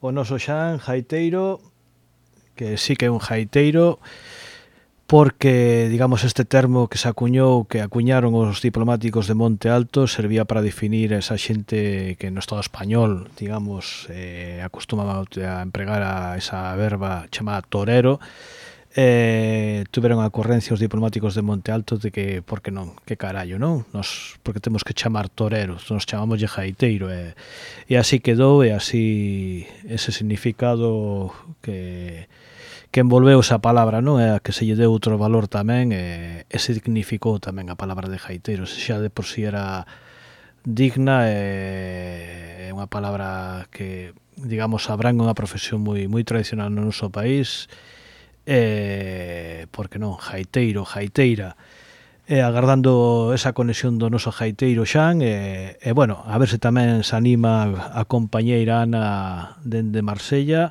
S7: o noso Xan, Jaiteiro, que sí que é un Jaiteiro, porque, digamos, este termo que se acuñou, que acuñaron os diplomáticos de Monte Alto, servía para definir esa xente que no Estado español, digamos, eh, acostumaba a empregar a esa verba chamada torero, eh, tiveron a ocurrencia os diplomáticos de Monte Alto de que, por que non, que carallo, non? Nos, porque temos que chamar toreros, nos chamamos de jaiteiro, e, eh, e así quedou, e así ese significado que que envolveu esa palabra, non? É a que se lle deu outro valor tamén e, e significou tamén a palabra de jaiteiro, se xa de por si era digna e, é unha palabra que, digamos, abrango unha profesión moi moi tradicional no noso país eh, porque non, Jaiteiro, Jaiteira, e eh, agardando esa conexión do noso Jaiteiro Xan, e, eh, eh, bueno, a ver se tamén se anima a compañeira Ana dende Marsella,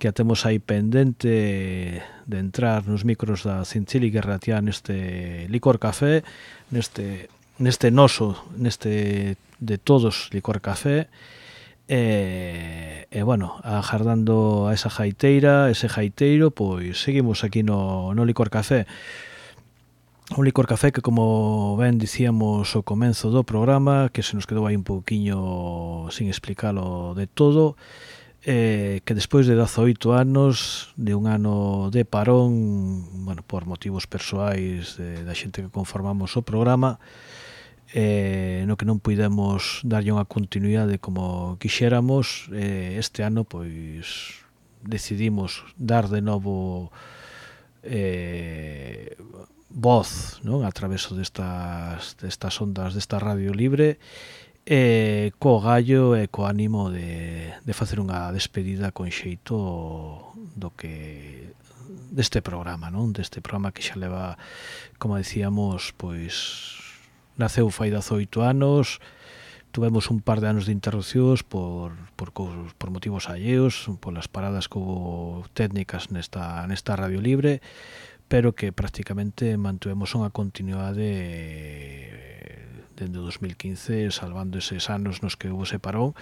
S7: que a temos aí pendente de entrar nos micros da Cincili que reatía neste licor café, neste, neste noso, neste de todos licor café, E, e bueno, agardando a esa jaiteira, ese jaiteiro, pois seguimos aquí no, no Licor Café. Un licor café que, como ben dicíamos ao comenzo do programa, que se nos quedou aí un pouquiño sin explicalo de todo, eh, que despois de 18 anos, de un ano de parón, bueno, por motivos persoais de, da xente que conformamos o programa, eh, eh, no que non puidemos darlle unha continuidade como quixéramos eh, este ano pois decidimos dar de novo eh, voz non a través destas, destas ondas desta radio libre e eh, co gallo e co ánimo de, de facer unha despedida con xeito do que deste programa, non? Deste programa que xa leva, como decíamos, pois Naceu fai 18 anos, tuvemos un par de anos de interrupcións por, por, por motivos alleos, polas paradas como técnicas nesta, nesta Radio Libre, pero que prácticamente mantuvemos unha continuidade eh, dende 2015, salvando eses anos nos que houve separón,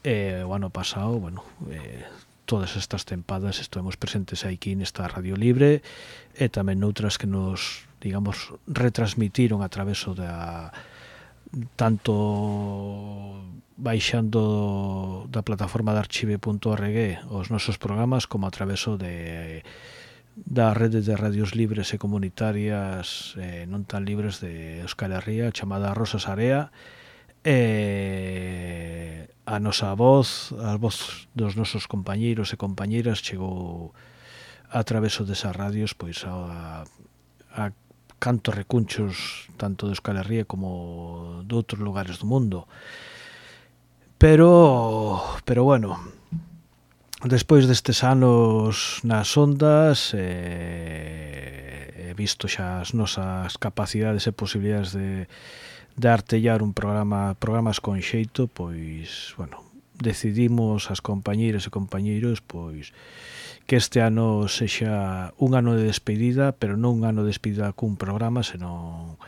S7: e o ano pasado, bueno, eh, todas estas tempadas estuvemos presentes aquí nesta Radio Libre e tamén noutras que nos digamos, retransmitiron a traveso da tanto baixando da plataforma de archive.org os nosos programas como a traveso de da rede de radios libres e comunitarias eh, non tan libres de Euskal Herria chamada Rosas Area e a nosa voz, a voz dos nosos compañeiros e compañeiras chegou a traveso desas radios pois a, a cantos recunchos tanto de Euskal Herria como de outros lugares do mundo. Pero, pero bueno, despois destes anos nas ondas eh, visto xa as nosas capacidades e posibilidades de, de artellar un programa programas con xeito, pois, bueno, decidimos as compañeiras e compañeiros, pois, que este ano sexa un ano de despedida, pero non un ano de despedida cun programa, senón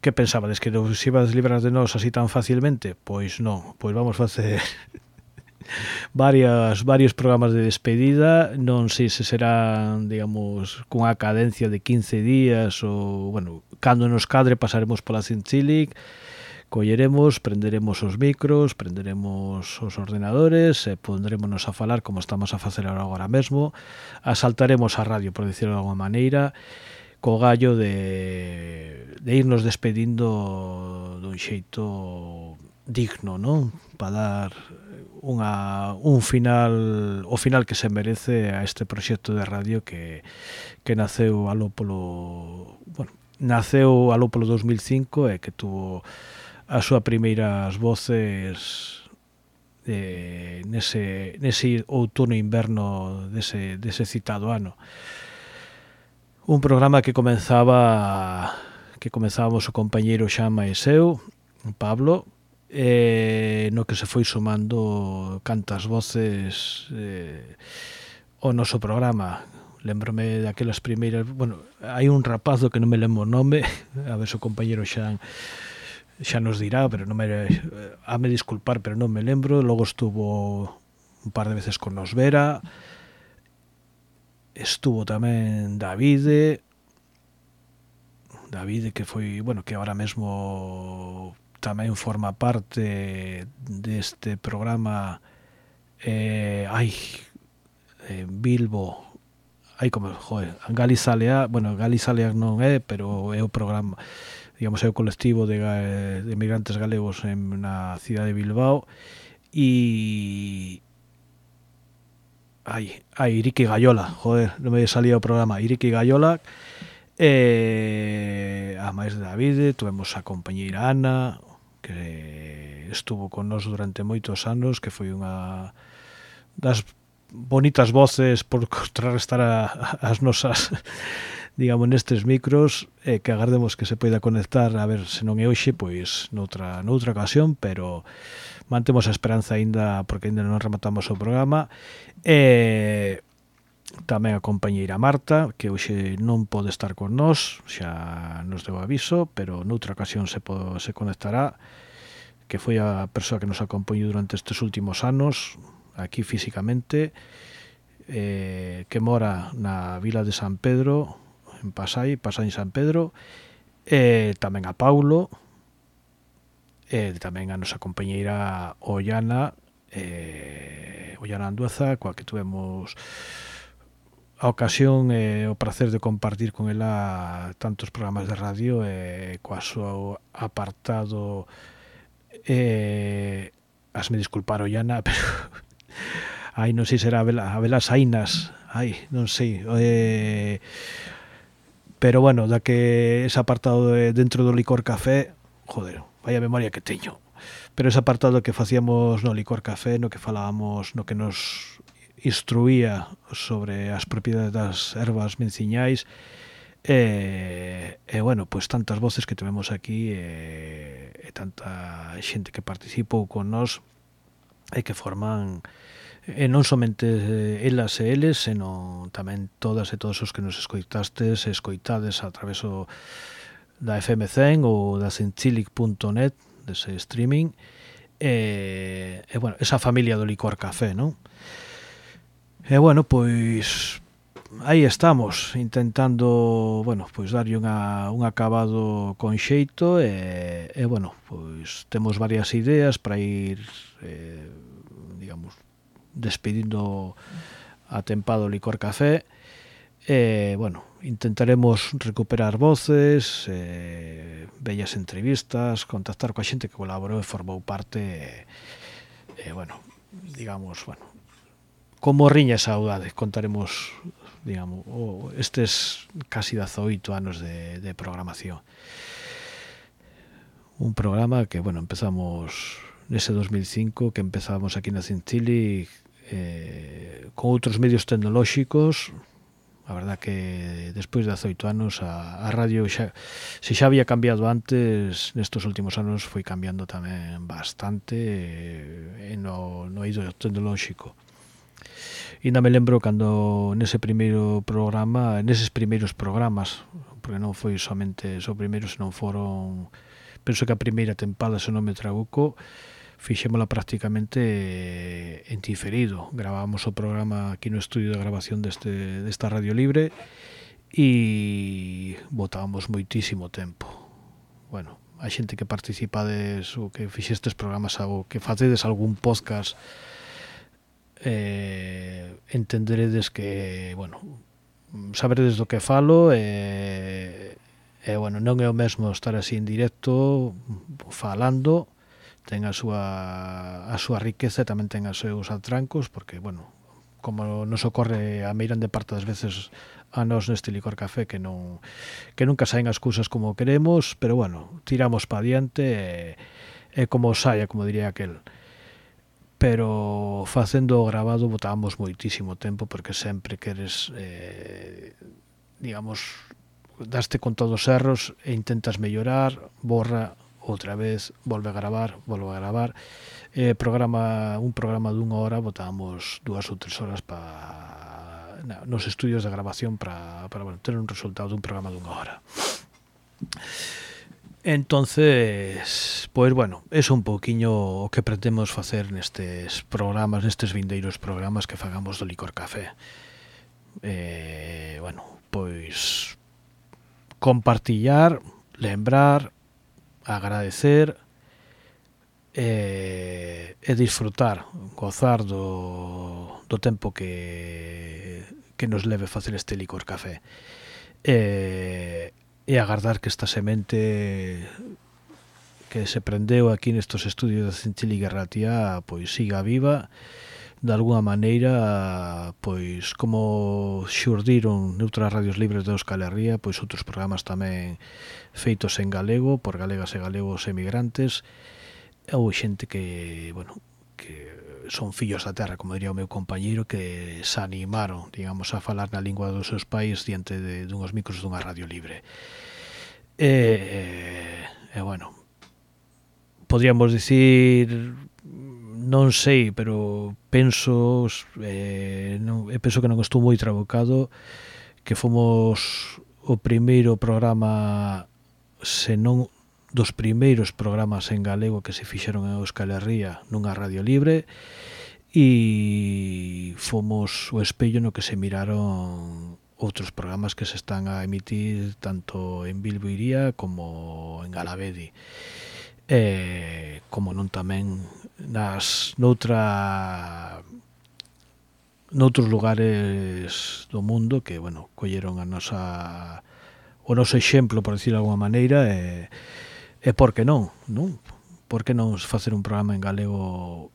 S7: que pensabades? Que nos ibas librar de nós así tan facilmente? Pois non, pois vamos facer varias varios programas de despedida, non sei se serán, digamos, cunha cadencia de 15 días ou, bueno, cando nos cadre pasaremos pola Cincilic, colleremos, prenderemos os micros, prenderemos os ordenadores e pondrémonos a falar como estamos a facer agora mesmo, asaltaremos a radio, por decirlo de alguma maneira, co gallo de, de irnos despedindo dun xeito digno, non? Para dar unha, un final o final que se merece a este proxecto de radio que, que naceu aló polo bueno, naceu aló polo 2005 e que tuvo as súas primeiras voces eh, nese, nese outono inverno dese, dese citado ano. Un programa que comenzaba que comenzábamos o compañeiro Xama e seu, Pablo, eh, no que se foi sumando cantas voces eh, o noso programa. Lembrome daquelas primeiras... Bueno, hai un rapaz do que non me lembro o nome, a ver se o compañero Xan xa nos dirá, pero non me eh, ame disculpar, pero non me lembro, logo estuvo un par de veces con nos Vera, estuvo tamén Davide, Davide que foi, bueno, que ahora mesmo tamén forma parte deste programa eh, ai, en Bilbo, ai como, joder, Galizalea, bueno, Galizalea non é, pero é o programa digamos, é o colectivo de, eh, de migrantes galegos en, na cidade de Bilbao e ai, ai, Iriki Gallola, joder, non me salía o programa, Iriki Gallola, eh, a máis de David, tuvemos a compañeira Ana, que estuvo con nós durante moitos anos, que foi unha das bonitas voces por contrarrestar a, as nosas digamos, nestes micros e que agardemos que se poida conectar, a ver se non é hoxe, pois noutra, noutra ocasión, pero mantemos a esperanza aínda porque aínda non rematamos o programa. E tamén a compañeira Marta, que hoxe non pode estar con nós, xa nos deu aviso, pero noutra ocasión se, po, se conectará que foi a persoa que nos acompañou durante estes últimos anos aquí físicamente eh, que mora na vila de San Pedro en Pasai, Pasai en San Pedro, e tamén a Paulo, e tamén a nosa compañeira Ollana, e, Ollana Andueza, coa que tuvemos a ocasión e o prazer de compartir con ela tantos programas de radio e coa súa apartado. Eh, as me disculpar Ollana, pero ai non sei será a vela, a Bela Sainas, ai, non sei, eh Pero bueno, da que ese apartado de dentro do licor café, joder, vaya memoria que teño. Pero ese apartado que facíamos no licor café, no que falábamos, no que nos instruía sobre as propiedades das ervas menciñais, E, e bueno, pois pues, tantas voces que tivemos aquí e, e tanta xente que participou con nós e que forman e non somente eh, elas e eles, senón tamén todas e todos os que nos escoitastes e escoitades a través o, da FM100 ou da centilic.net, dese streaming, e, e bueno, esa familia do licor café, non? E bueno, pois aí estamos intentando, bueno, pois darlle unha, un acabado con xeito e, e bueno, pois temos varias ideas para ir eh, digamos, despedindo a tempado Licor Café. E, bueno, intentaremos recuperar voces, eh, bellas entrevistas, contactar coa xente que colaborou e formou parte, e, eh, bueno, digamos, bueno, como riña saudade, contaremos digamos, o, estes casi 18 anos de, de programación. Un programa que, bueno, empezamos nese 2005 que empezábamos aquí na Cintili eh, con outros medios tecnolóxicos. A verdad que despois de 18 anos a, a radio xa, se xa había cambiado antes nestos últimos anos foi cambiando tamén bastante eh, no, no eido tecnolóxico. Ainda me lembro cando nese primeiro programa, neses primeiros programas, porque non foi somente o primeiro senón foron, penso que a primeira tempada se non me trabuco, fixémola prácticamente en diferido. Gravamos o programa aquí no estudio de grabación deste, desta Radio Libre e votábamos moitísimo tempo. Bueno, a xente que participades ou que fixestes programas ou que facedes algún podcast eh, entenderedes que, bueno, saberedes do que falo e eh, eh, bueno, non é o mesmo estar así en directo falando ten a súa a súa riqueza e tamén ten os seus atrancos porque, bueno, como nos ocorre a meirande parte das veces a nós neste licor café que non que nunca saen as cousas como queremos, pero bueno, tiramos pa diante e, e como saia, como diría aquel. Pero facendo o grabado botábamos moitísimo tempo porque sempre queres eh, digamos daste con todos os erros e intentas mellorar, borra outra vez, volve a gravar, volve a gravar. Eh, programa un programa dunha hora botábamos dúas ou tres horas para na, nos estudios de grabación para para bueno, ter un resultado dun programa dunha hora. Entonces, pois pues bueno, é un pouquiño o que pretendemos facer nestes programas, nestes vindeiros programas que fagamos do Licor Café. Eh, bueno, pois compartillar, lembrar, agradecer e, e disfrutar, gozar do, do tempo que, que nos leve facer este licor café. E, e agardar que esta semente que se prendeu aquí nestos estudios da Centili Guerratía pois siga viva e de alguna maneira pois como xurdiron neutras radios libres de Euskal Herria pois outros programas tamén feitos en galego por galegas e galegos emigrantes ou xente que, bueno, que son fillos da terra, como diría o meu compañeiro, que se animaron, digamos, a falar na lingua dos seus pais diante de, dunhos micros dunha radio libre. E, e, e bueno, podríamos dicir non sei, pero penso eh, non, e penso que non estou moi trabocado que fomos o primeiro programa senón dos primeiros programas en galego que se fixeron en Euskal Herria nunha radio libre e fomos o espello no que se miraron outros programas que se están a emitir tanto en Bilbo Iría como en Galavedi eh, como non tamén nas noutra noutros lugares do mundo que, bueno, colleron a nosa o noso exemplo, por decirlo de alguma maneira, e, e por que non, non? Por que non facer un programa en galego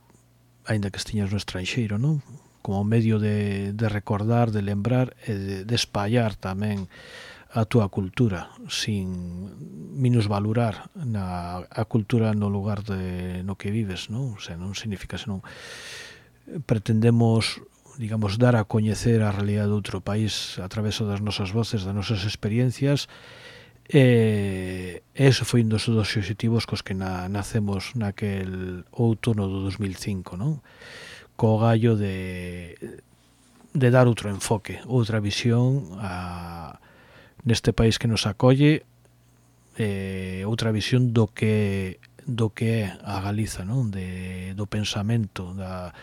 S7: aínda que estiñas no estranxeiro, non? Como medio de, de recordar, de lembrar e de, de espallar tamén a túa cultura sin minusvalorar na, a cultura no lugar de, no que vives, non? O sea, non significa senón pretendemos digamos, dar a coñecer a realidade de outro país a través das nosas voces, das nosas experiencias e eso foi un dos dos obxectivos cos que na, nacemos naquel outono do 2005 non? co gallo de de dar outro enfoque, outra visión a, neste país que nos acolle eh, outra visión do que do que é a Galiza, non? De, do pensamento, da,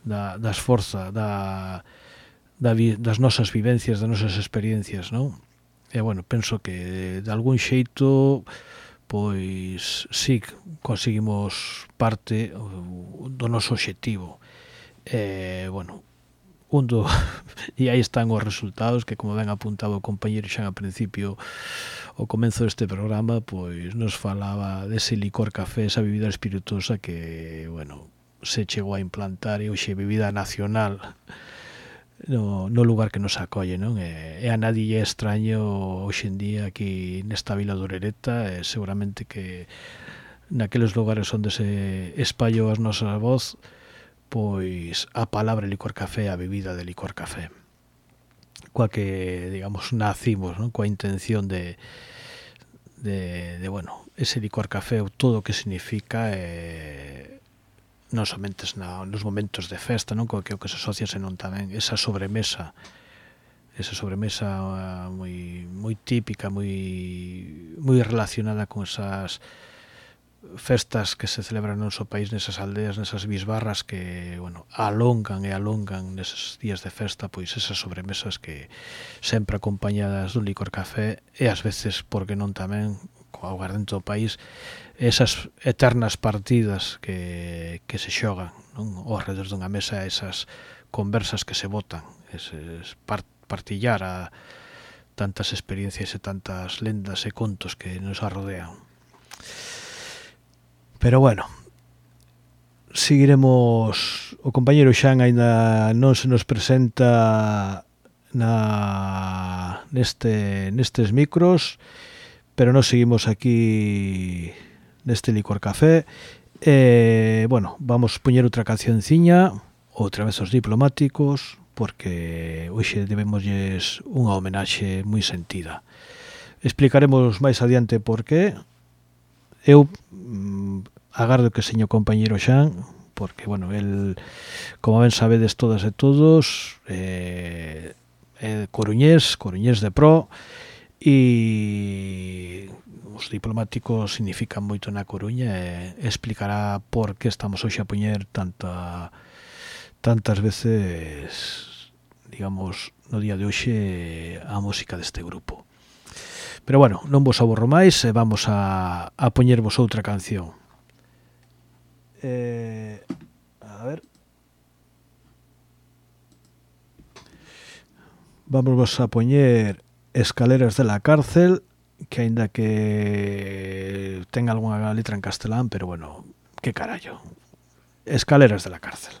S7: da, das forza, da, da vi, das nosas vivencias, das nosas experiencias, non? E, bueno, penso que de algún xeito pois sí, conseguimos parte do noso obxectivo. E, bueno, un do e aí están os resultados que como ben apuntado o compañeiro xa a principio o comenzo deste programa pois nos falaba dese licor café esa bebida espirituosa que bueno se chegou a implantar e hoxe bebida nacional no, no lugar que nos acolle, non? E, e a nadie é extraño día aquí nesta vila do Orereta, e seguramente que naqueles lugares onde se espallou as nosas voz, pois a palabra licor café, a bebida de licor café. Coa que, digamos, nacimos, non? coa intención de, de, de, bueno, ese licor café todo o que significa eh, non somente na, nos momentos de festa, non coa que o que se asocia senón tamén esa sobremesa esa sobremesa ah, moi moi típica, moi moi relacionada con esas festas que se celebran no noso país nesas aldeas, nesas bisbarras que, bueno, alongan e alongan neses días de festa, pois esas sobremesas que sempre acompañadas dun licor café e ás veces, porque non tamén, co aguardente do país, esas eternas partidas que, que se xogan non? ao redor dunha mesa, esas conversas que se botan, eses part, partillar a tantas experiencias e tantas lendas e contos que nos arrodean. Pero bueno, seguiremos o compañeiro Xan aínda non se nos presenta na neste nestes micros, pero nos seguimos aquí neste licor café. E, bueno, vamos poñer outra cancionciña, outra vez os diplomáticos, porque hoxe debemosles unha homenaxe moi sentida. Explicaremos máis adiante por qué, eu mm, agardo que seño compañeiro Xan porque, bueno, el, como ben sabedes todas e todos, eh, é coruñés, coruñés de pro, e os diplomáticos significan moito na Coruña e explicará por que estamos hoxe a poñer tanta, tantas veces, digamos, no día de hoxe a música deste grupo. Pero bueno, non vos aborro máis e vamos a, a poñervos outra canción. Eh, a ver... Vamos vos a poñer Escaleras de la cárcel, que aínda que tenga algunha letra en castelán, pero bueno, que carallo. Escaleras de la cárcel.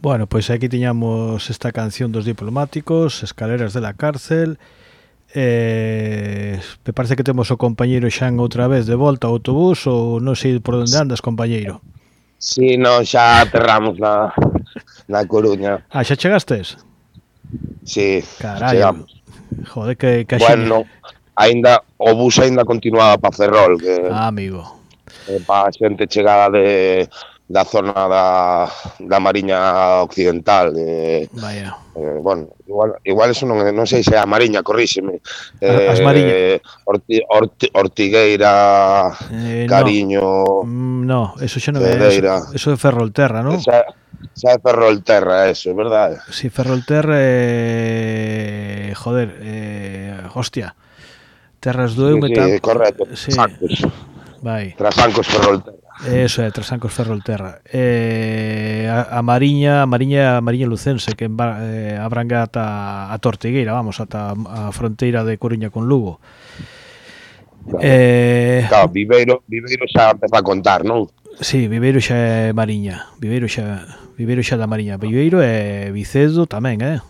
S7: Bueno, pois aquí tiñamos esta canción dos diplomáticos, Escaleras de la cárcel. Eh, me parece que temos o compañeiro Xan outra vez de volta ao autobús ou non sei por onde andas, compañeiro.
S8: Si, sí, non, xa aterramos na, na Coruña.
S7: Ah, xa chegastes?
S8: Si, sí,
S7: Carai,
S8: chegamos.
S7: Joder, que, que
S8: Bueno, ainda, o bus ainda continuaba para Ferrol. Que,
S7: ah, amigo.
S8: Eh, para xente chegada de da zona da, da Mariña Occidental eh,
S7: Vaya.
S8: Eh, bueno, igual, igual eso non, non sei se é a Mariña, corríxeme.
S7: Eh, As Mariña.
S8: Orti, Orti, Ortigueira
S7: eh,
S8: Cariño
S7: No, no eso xa non é eso, eso é Ferrolterra, non?
S8: Xa, xa é Ferrolterra, eso, é verdade.
S7: Si, Ferrolterra eh, Joder, eh, hostia Terras do Eume
S8: sí, sí, correcto,
S7: sí.
S8: Trasancos
S7: Vai.
S8: Trasancos Ferrolterra.
S7: Eso é, Trasancos Ferrolterra. Eh, a, a Mariña, a Mariña, a Mariña Lucense que va, eh, abranga ata a Tortigueira, vamos, ata a fronteira de Coruña con Lugo. Claro, eh,
S8: claro Viveiro, Viveiro xa empeza a contar, non?
S7: Sí, Viveiro xa é Mariña, Viveiro xa Viveiro xa da Mariña, Viveiro é Vicedo tamén, eh?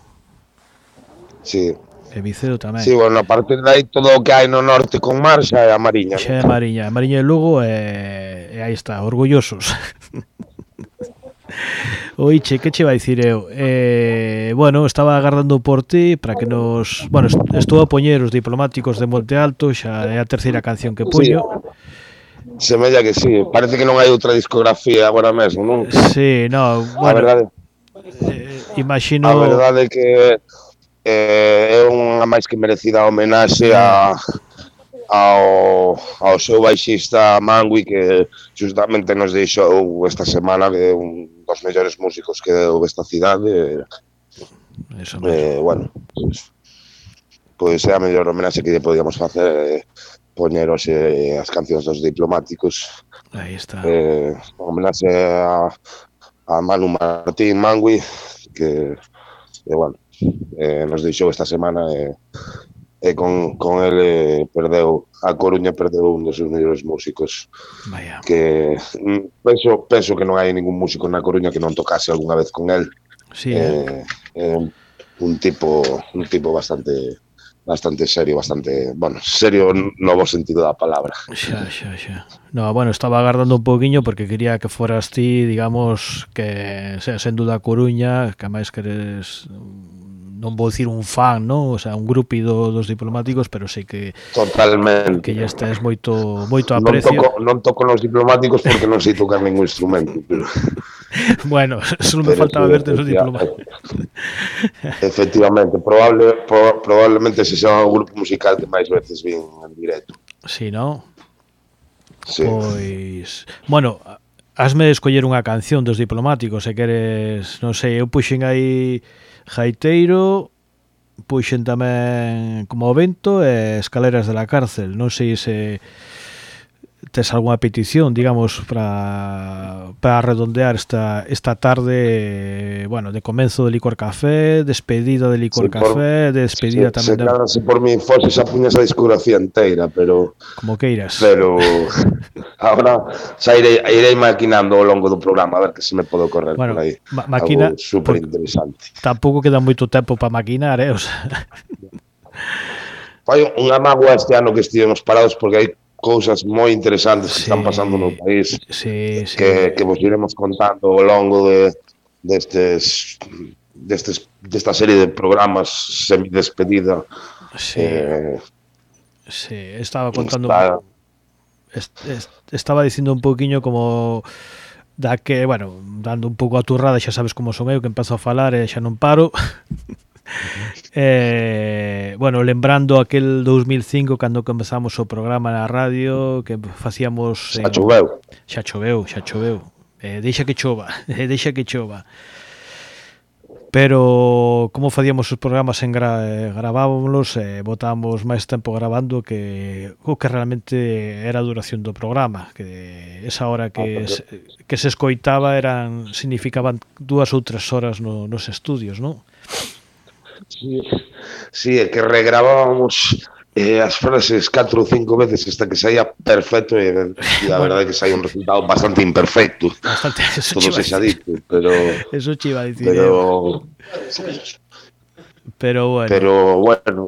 S8: Sí
S7: e Vicedo tamén.
S8: Sí, bueno, a partir de aí todo o que hai no norte con mar xa é a Mariña.
S7: Xa é a Mariña, a Mariña de Lugo e, e aí está, orgullosos. Oiche, que che vai dicir eu? Eh, bueno, estaba agardando por ti para que nos... Bueno, estou a poñer os diplomáticos de Monte Alto, xa é a terceira canción que poño. Sí.
S8: Semella que sí, parece que non hai outra discografía agora mesmo, non?
S7: Sí, no, bueno.
S8: A verdade.
S7: Eh, imagino
S8: A verdade que eh, é unha máis que merecida homenaxe a, ao, ao seu baixista Mangui que justamente nos deixou esta semana que é un dos mellores músicos que deu esta cidade.
S7: Eso
S8: eh, bueno pois pues, é a mellor homenaxe que lle podíamos facer eh, poñer hoxe eh, as cancións dos diplomáticos.
S7: Aí está.
S8: Eh, homenaxe a, a Manu Martín Mangui que, que bueno, eh, nos deixou esta semana e, eh, e con, con ele eh, perdeu a Coruña perdeu un dos seus mellores músicos
S7: Vaya.
S8: que mm, penso, penso que non hai ningún músico na Coruña que non tocase algunha vez con el
S7: sí, eh,
S8: eh, un tipo un tipo bastante bastante serio, bastante, bueno, serio no bo sentido da palabra.
S7: Xa, xa, xa. No, bueno, estaba agardando un poquinho porque quería que foras ti, digamos, que sea sendo da Coruña, que máis que eres non vou dicir un fan, non? O sea, un grupido dos diplomáticos, pero sei que
S8: Totalmente.
S7: que ya estáis moito moito aprecio.
S8: Non toco, non toco nos diplomáticos porque non sei tocar ningún instrumento, pero
S7: Bueno, só me faltaba verte nos diplomáticos.
S8: Efectivamente, probable pro, probablemente se xa o grupo musical que máis veces vin en directo.
S7: Si, sí, non?
S8: Sí.
S7: Pois, bueno, Hazme escoller unha canción dos diplomáticos, se queres, non sei, eu puxen aí Jaiteiro, puxen tamén como vento e escaleras de la cárcel, non sei se tes algunha petición, digamos, para para redondear esta esta tarde, bueno, de comenzo de Licor Café, despedida de Licor
S8: sí,
S7: Café, por, despedida
S8: sí,
S7: tamén
S8: se,
S7: de...
S8: Claro, se por mi fose xa puñas a discografía inteira, pero
S7: como queiras.
S8: Pero agora xa irei, irei maquinando ao longo do programa a ver que se me pode correr
S7: bueno,
S8: por aí.
S7: Ma maquina
S8: super interesante.
S7: Tampouco queda moito tempo para maquinar, eh, o sea...
S8: Fai unha mágoa este ano que estivemos parados porque hai cousas moi interesantes que sí, están pasando no país
S7: sí, sí.
S8: Que, que vos iremos contando ao longo de, destes destes desta serie de programas semi despedida
S7: sí.
S8: Eh,
S7: sí, estaba contando
S8: está...
S7: est, est, estaba dicindo un pouquiño como da que, bueno, dando un pouco a turrada, xa sabes como son eu que empezo a falar e xa non paro eh, bueno, lembrando aquel 2005 cando comenzamos o programa na radio que facíamos
S8: xa choveu.
S7: Xa choveu, xa choveu. Eh, deixa que chova, eh, deixa que chova. Pero como facíamos os programas en gra, eh, gravábamos e eh, botábamos máis tempo grabando que o que realmente era a duración do programa que esa hora que,
S8: ah,
S7: se, que se escoitaba eran significaban dúas ou tres horas no, nos estudios non?
S8: Sí, sí, é que regravábamos eh, as frases catro ou cinco veces hasta que saía perfecto e, eh, e a verdade é que saía un resultado bastante imperfecto.
S7: Bastante, eso
S8: Todo se xa dito, pero...
S7: Eso che iba a dicir.
S8: Pero... Eh.
S7: Pero bueno.
S8: Pero bueno.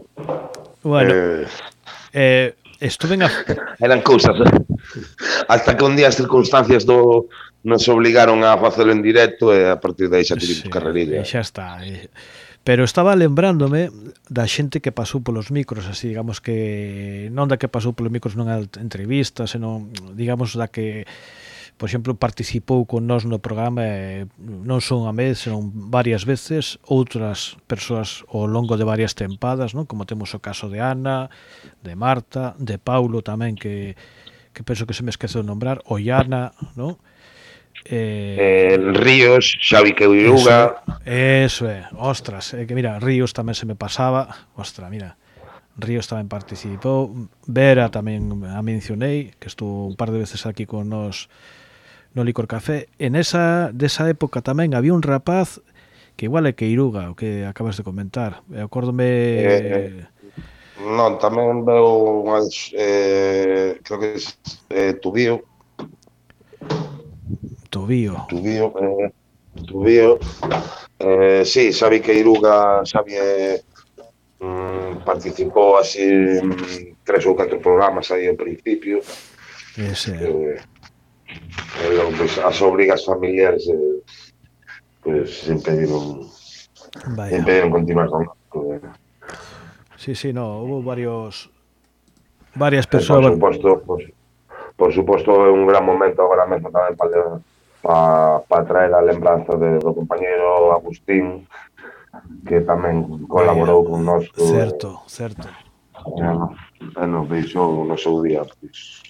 S7: Bueno.
S8: Eh,
S7: eh, estuve en...
S8: Eran cousas. Hasta que un día as circunstancias do nos obligaron a facelo en directo e a partir de aí xa tivemos
S7: sí,
S8: carrerilla.
S7: E xa está. E... Pero estaba lembrándome da xente que pasou polos micros, así digamos que non da que pasou polos micros nunha entrevistas, senón digamos da que por exemplo, participou con nós no programa e non son a vez, senón varias veces outras persoas ao longo de varias tempadas, non? como temos o caso de Ana, de Marta, de Paulo tamén que, que penso que se me esqueceu de nombrar, o Iana, non? Eh,
S8: en Ríos, Xavi Queiruga,
S7: Eso, eso é, ostras, é que mira, Ríos tamén se me pasaba, ostra, mira. Ríos tamén participou, Vera tamén a mencionei, que estuvo un par de veces aquí con nós no Licor Café. En esa desa época tamén había un rapaz que igual é que Iruga, o que acabas de comentar. Acórdome...
S8: Eh, eh, non, tamén veo unhas... Eh, creo que é eh, Tubío,
S7: Tubio.
S8: Tubio, eh, Tubio. Eh, sí, Xavi Queiruga, Xavi mm, participó así tres o cuatro programas ahí al principio.
S7: Ese.
S8: Eh, las obligas familiares eh, pues se
S7: impedieron,
S8: impedieron continuar con... Eh.
S7: Sí, sí, no, hubo varios varias
S8: personas. Por supuesto, por supuesto, un gran momento ahora mismo también para el, para pa traer a lembranza de, do compañeiro Agustín que tamén colaborou con nós
S7: certo, certo eh,
S8: e nos deixou no seu día pois.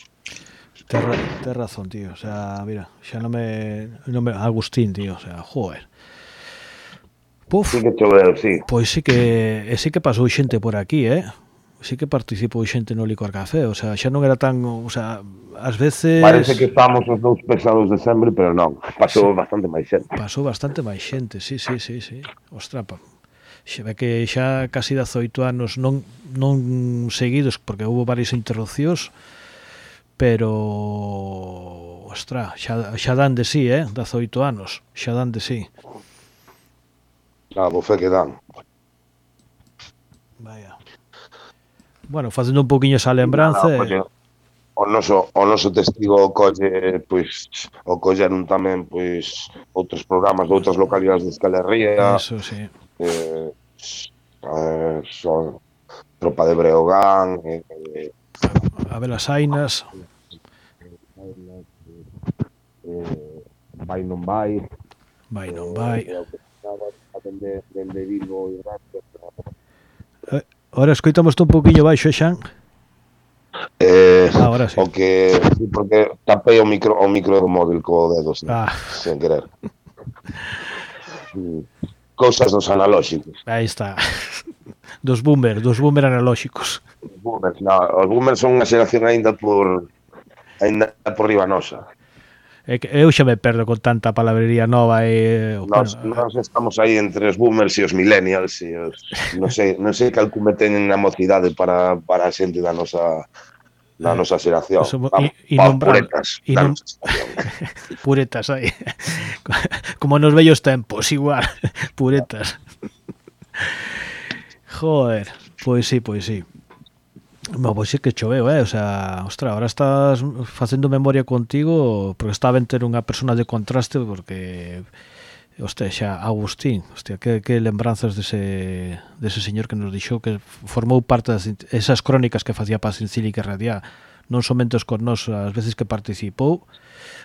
S7: Te, ra razón, tío, o sea, mira, xa non me, non me Agustín, tío, o sea, joder. Puf.
S8: Sí que choveu, sí.
S7: Pois sí que, sí que pasou xente por aquí, eh? sí que participou xente no licor café, o sea, xa non era tan, o sea, ás veces
S8: Parece que estamos os dous pesados de sempre, pero non, pasou sí. bastante máis xente.
S7: Pasou bastante máis xente, sí, sí, sí, sí. Ostrapa. Xa ve que xa casi 18 anos non non seguidos porque houve varias interrupcións, pero ostra, xa, xa dan de sí, eh, 18 anos, xa dan de sí.
S8: Ah, vos fe que dan.
S7: Vaya bueno, facendo un poquinho esa lembranza.
S8: Nada, colle, o noso, o noso testigo colle, pois, o colleron tamén, pois, outros programas de outras localidades de Euskal Herria.
S7: Eso, sí.
S8: Eh, eh, son Tropa de Breogán, eh, eh,
S7: a ver as ainas.
S8: Eh, vai non vai.
S7: Vai non vai.
S8: Eh, dende, dende Bilbo e
S7: Rato Ora escoitamos un pouquiño baixo, Xan.
S8: Eh, ah,
S7: Ahora sí.
S8: O que, porque tapei o micro, o micro do móvil co dedo, sen,
S7: ah.
S8: sen querer. Cousas dos analóxicos.
S7: Aí está. Dos boomer, dos boomer analóxicos.
S8: Boomer, no, os boomers son unha xeración aínda por aínda por riba nosa
S7: eu xa me perdo con tanta palabrería nova e
S8: nós
S7: bueno,
S8: nós estamos aí entre os boomers e os millennials e os, non sei, non sei cal cume teñen na mocidade para para a xente da nosa da nosa xeración.
S7: Somos
S8: Vamos, puretas.
S7: Inom... puretas aí. Como nos vellos tempos, igual. Puretas. Joder, pois sí, pois sí. Bo, pois sí que choveu, eh? O sea, ostra, ahora estás facendo memoria contigo porque estaba ben ter unha persona de contraste porque Hostia, xa Agustín, hostia, que, que lembranzas dese, dese señor que nos dixou que formou parte das esas crónicas que facía para Sincílica Radiá non somente os con nos as veces que participou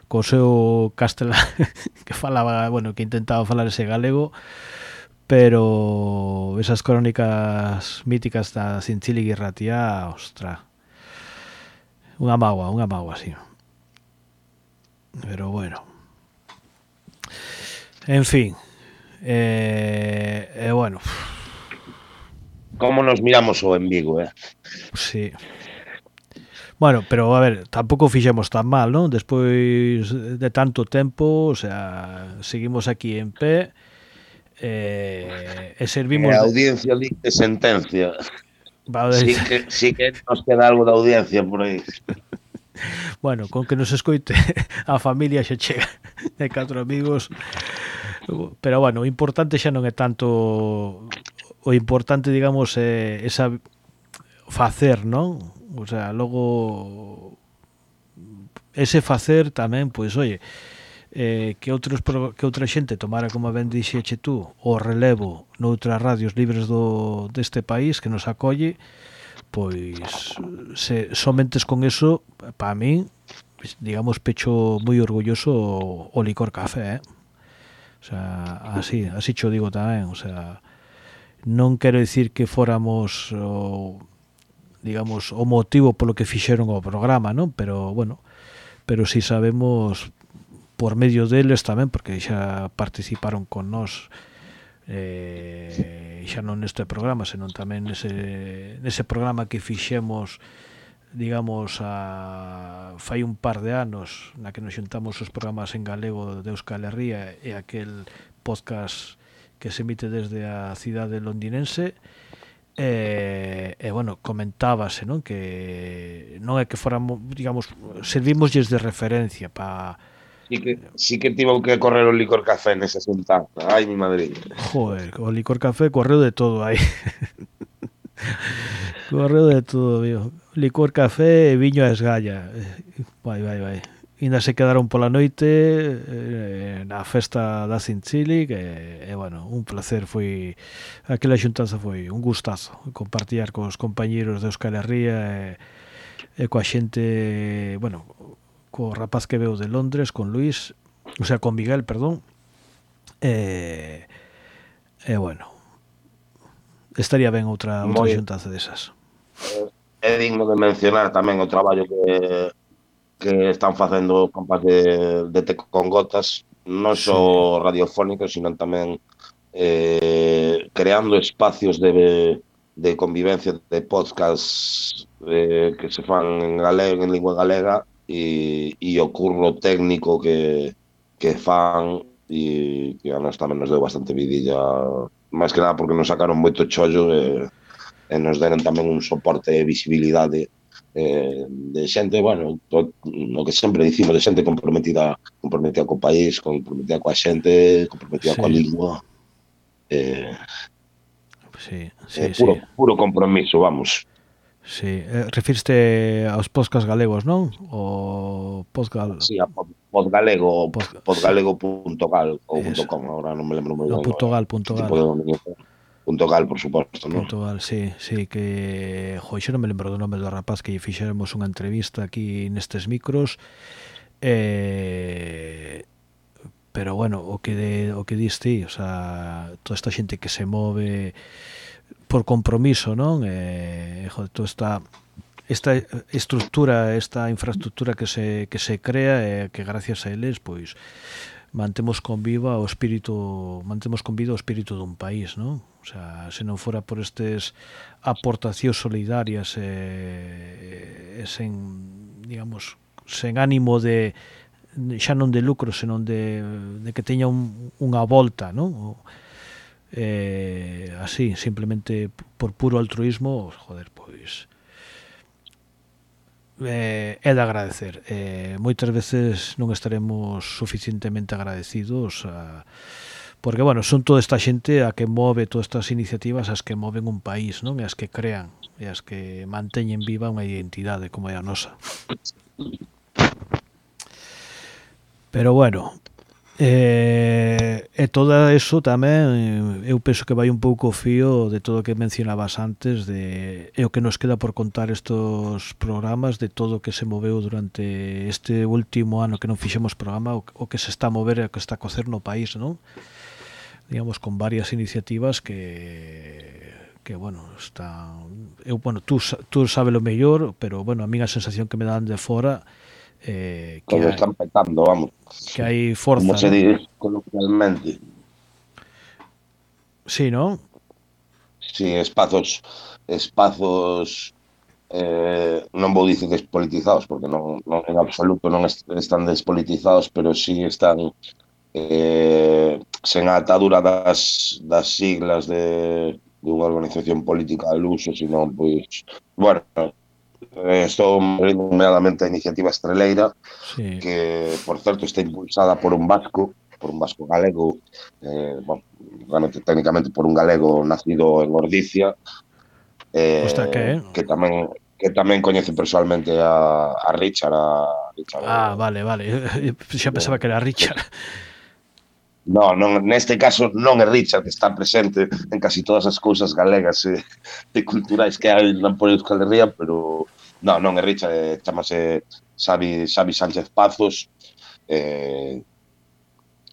S7: co seu castelán que falaba, bueno, que intentaba falar ese galego pero esas crónicas míticas da Cincílica Ratiá, ostra unha magua, unha magua, sí pero bueno En fin. Eh, eh, bueno,
S8: Como nos miramos o en Vigo, eh?
S7: sí. Bueno, pero a ver, tampouco fixemos tan mal, non? Despois de tanto tempo, o sea, seguimos aquí en pé eh, e servimos...
S8: A audiencia dicte sentencia.
S7: Vale.
S8: Sí, que, sí que nos queda algo da audiencia por aí.
S7: Bueno, con que nos escoite a familia xa chega de catro amigos. Pero bueno, o importante xa non é tanto o importante, digamos, é esa facer, non? O sea, logo ese facer tamén, pois, oye, eh, que outros que outra xente tomara, como ben dixeche tú, o relevo noutras radios libres do deste país que nos acolle, pois se somentes con eso, para min, digamos, pecho moi orgulloso o, o licor café, eh? O sea, así, así cho digo tamén, o sea, non quero dicir que fóramos o, digamos, o motivo polo que fixeron o programa, non? Pero, bueno, pero si sabemos por medio deles tamén, porque xa participaron con nós eh, xa non neste programa, senón tamén nese, nese programa que fixemos digamos, a, fai un par de anos na que nos xuntamos os programas en galego de Euskal Herria e aquel podcast que se emite desde a cidade londinense e, e bueno, comentábase non que non é que fóramos, digamos, servimoslles de referencia para
S8: Sí que, sí que tivo que correr o licor café nesa xuntanza. Ai, mi madriña.
S7: Joder, o licor café correu de todo aí. correu de todo, viu. Licor café e viño a esgalla. Vai, vai, vai. Inda se quedaron pola noite eh, na festa da Sinchili que, e, eh, bueno, un placer foi aquela xuntanza foi un gustazo compartir cos compañeros de Euskal Herria e eh, e coa xente, eh, bueno, co rapaz que veo de Londres, con Luis, o sea, con Miguel, perdón. E, eh, eh, bueno, estaría ben outra, outra
S8: Moi,
S7: xuntanza desas.
S8: É digno de mencionar tamén o traballo que, que están facendo os compas de, de te con Gotas, non só radiofónicos, radiofónico, sino tamén eh, creando espacios de, de convivencia de podcast eh, que se fan en, galego, en lingua galega e, e o curro técnico que, que fan e que a nós tamén nos deu bastante vidilla máis que nada porque nos sacaron moito chollo e, e nos deron tamén un soporte e visibilidade eh, de xente, bueno, to, o que sempre dicimos, de xente comprometida comprometida co país, comprometida coa xente, comprometida
S7: sí.
S8: coa lingua. Eh,
S7: sí,
S8: sí,
S7: eh,
S8: puro,
S7: sí.
S8: puro compromiso, vamos.
S7: Sí, eh, refirste aos podcast galegos, non? O podcast...
S8: Sí, a podgalego, podgalego.gal ou
S7: Eso.
S8: .com, agora non me lembro moi ben.
S7: .gal,
S8: Tipo de Punto gal, por suposto, non?
S7: Punto gal, sí, sí, que... Jo, xa non me lembro do nome do rapaz que lle fixéramos unha entrevista aquí nestes micros. Eh, pero bueno, o que, de, o que diste, o sea, toda esta xente que se move por compromiso, non? Eh, joder, toda esta esta estructura, esta infraestructura que se, que se crea e que gracias a eles, pois mantemos con viva o espírito, mantemos con vida o espírito dun país, non? O sea, se non fora por estes aportacións solidarias e, e sen, digamos, sen ánimo de xa non de lucro, senón de, de que teña un, unha volta, non? O, eh, así, simplemente por puro altruismo, joder, pois eh, é de agradecer. Eh, moitas veces non estaremos suficientemente agradecidos a porque bueno, son toda esta xente a que move todas estas iniciativas as que moven un país, non? E as que crean, e as que manteñen viva unha identidade como é a nosa. Pero bueno, Eh, e todo eso tamén eh, eu penso que vai un pouco fío de todo o que mencionabas antes de é o que nos queda por contar estos programas de todo o que se moveu durante este último ano que non fixemos programa o, o que se está a mover e o que está a cocer no país non? digamos con varias iniciativas que que bueno, está eu bueno, tú, tú sabes lo mellor, pero bueno, a mí a sensación que me dan de fora é eh, que
S8: Todo
S7: hai,
S8: están petando, vamos.
S7: Que hai forza.
S8: Como se di coloquialmente.
S7: Sí, ¿no?
S8: Sí, espazos espazos eh, non vou dicir despolitizados, porque non, non en absoluto non est están despolitizados, pero sí están eh, sen a atadura das, das siglas de, de unha organización política al uso, sino, pois, bueno, estou nomeadamente a iniciativa Estreleira,
S7: Sí.
S8: que, por certo, está impulsada por un vasco, por un vasco galego, eh, bueno, bueno, técnicamente por un galego nacido en Ordicia, eh,
S7: Hostia, que, eh?
S8: que tamén que tamén coñece personalmente a, a Richard, a Richard
S7: Ah, vale, vale. Xa pensaba que era Richard.
S8: No, non, neste caso non é Richard, está presente en casi todas as cousas galegas e, e culturais que hai na Poli Euskal Herria, pero non, non é Richard, eh, chamase Xavi, Xavi Sánchez Pazos, eh,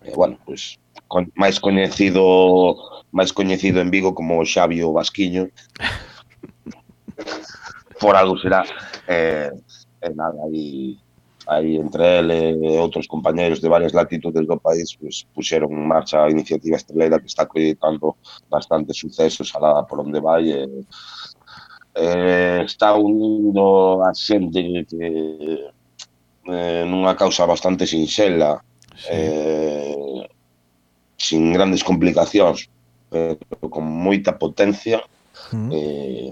S8: eh, bueno, pues, con, máis coñecido máis coñecido en Vigo como Xavi o Vasquiño. Por algo será. Eh, eh, nada, e aí entre ele e outros compañeros de varias latitudes do país pues, puxeron en marcha a iniciativa estrelera que está acreditando bastantes sucesos alá por onde vai e, e está unindo a xente que eh, nunha causa bastante sinxela sí. eh, sin grandes complicacións pero con moita potencia
S7: mm.
S8: eh,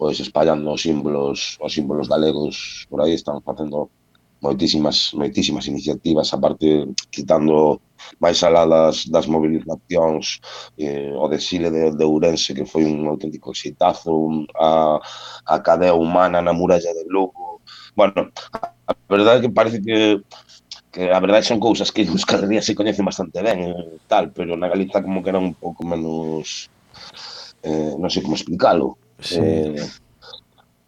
S8: pois espallando os símbolos os símbolos galegos por aí están facendo moitísimas moitísimas iniciativas, aparte quitando máis alá das, das movilizacións eh, o desile de, de Ourense que foi un auténtico exitazo un, a, a cadea humana na muralla de Lugo bueno, a verdade é que parece que que a verdade son cousas que os cadrías se coñecen bastante ben eh, tal, pero na Galiza como que era un pouco menos eh, non sei como explicalo
S7: sí.
S8: eh,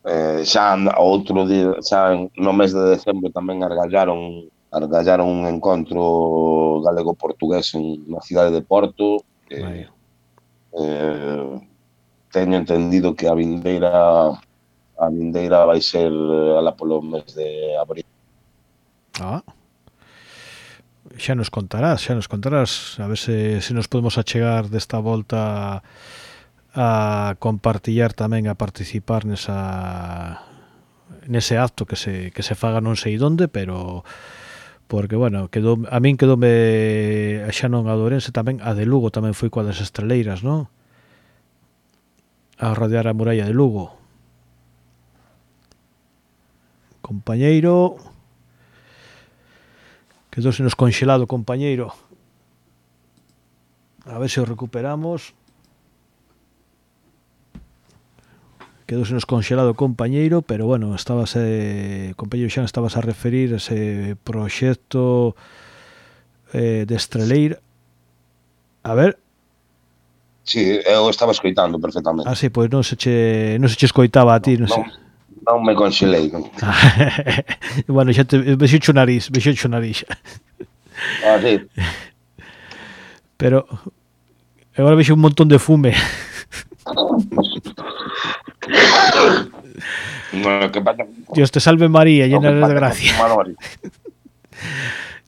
S8: eh, xa outro día, xa no mes de decembro tamén argallaron argallaron un encontro galego-portugués en na cidade de Porto
S7: Vaya.
S8: eh, teño entendido que a vindeira a vindeira vai ser eh, alá polo mes de abril
S7: Ah. Xa nos contarás, xa nos contarás a ver se, se nos podemos achegar desta volta a compartillar tamén a participar nesa nese acto que se, que se faga non sei onde, pero porque, bueno, quedou, a min quedoume xa non a Dourense tamén, a de Lugo tamén foi coa das estreleiras, non? A rodear a muralla de Lugo. Compañeiro, quedóse nos conxelado, compañeiro. A ver se o recuperamos. Quedóse nos conxelado, compañeiro, pero bueno, estabas eh, compañeiro Xan, estabas a referir ese proxecto eh, de Estreleira. A ver,
S8: Sí, eu estaba escoitando perfectamente.
S7: ah, sí, pois non se che, non se che escoitaba a ti, non,
S8: non,
S7: sei.
S8: non me conxelei. non.
S7: bueno, xa te vexo o nariz, vexo o nariz.
S8: Ah, sí.
S7: Pero agora vexo un montón de fume.
S8: Bueno, que pasa?
S7: Dios te salve María, llena eres de gracia.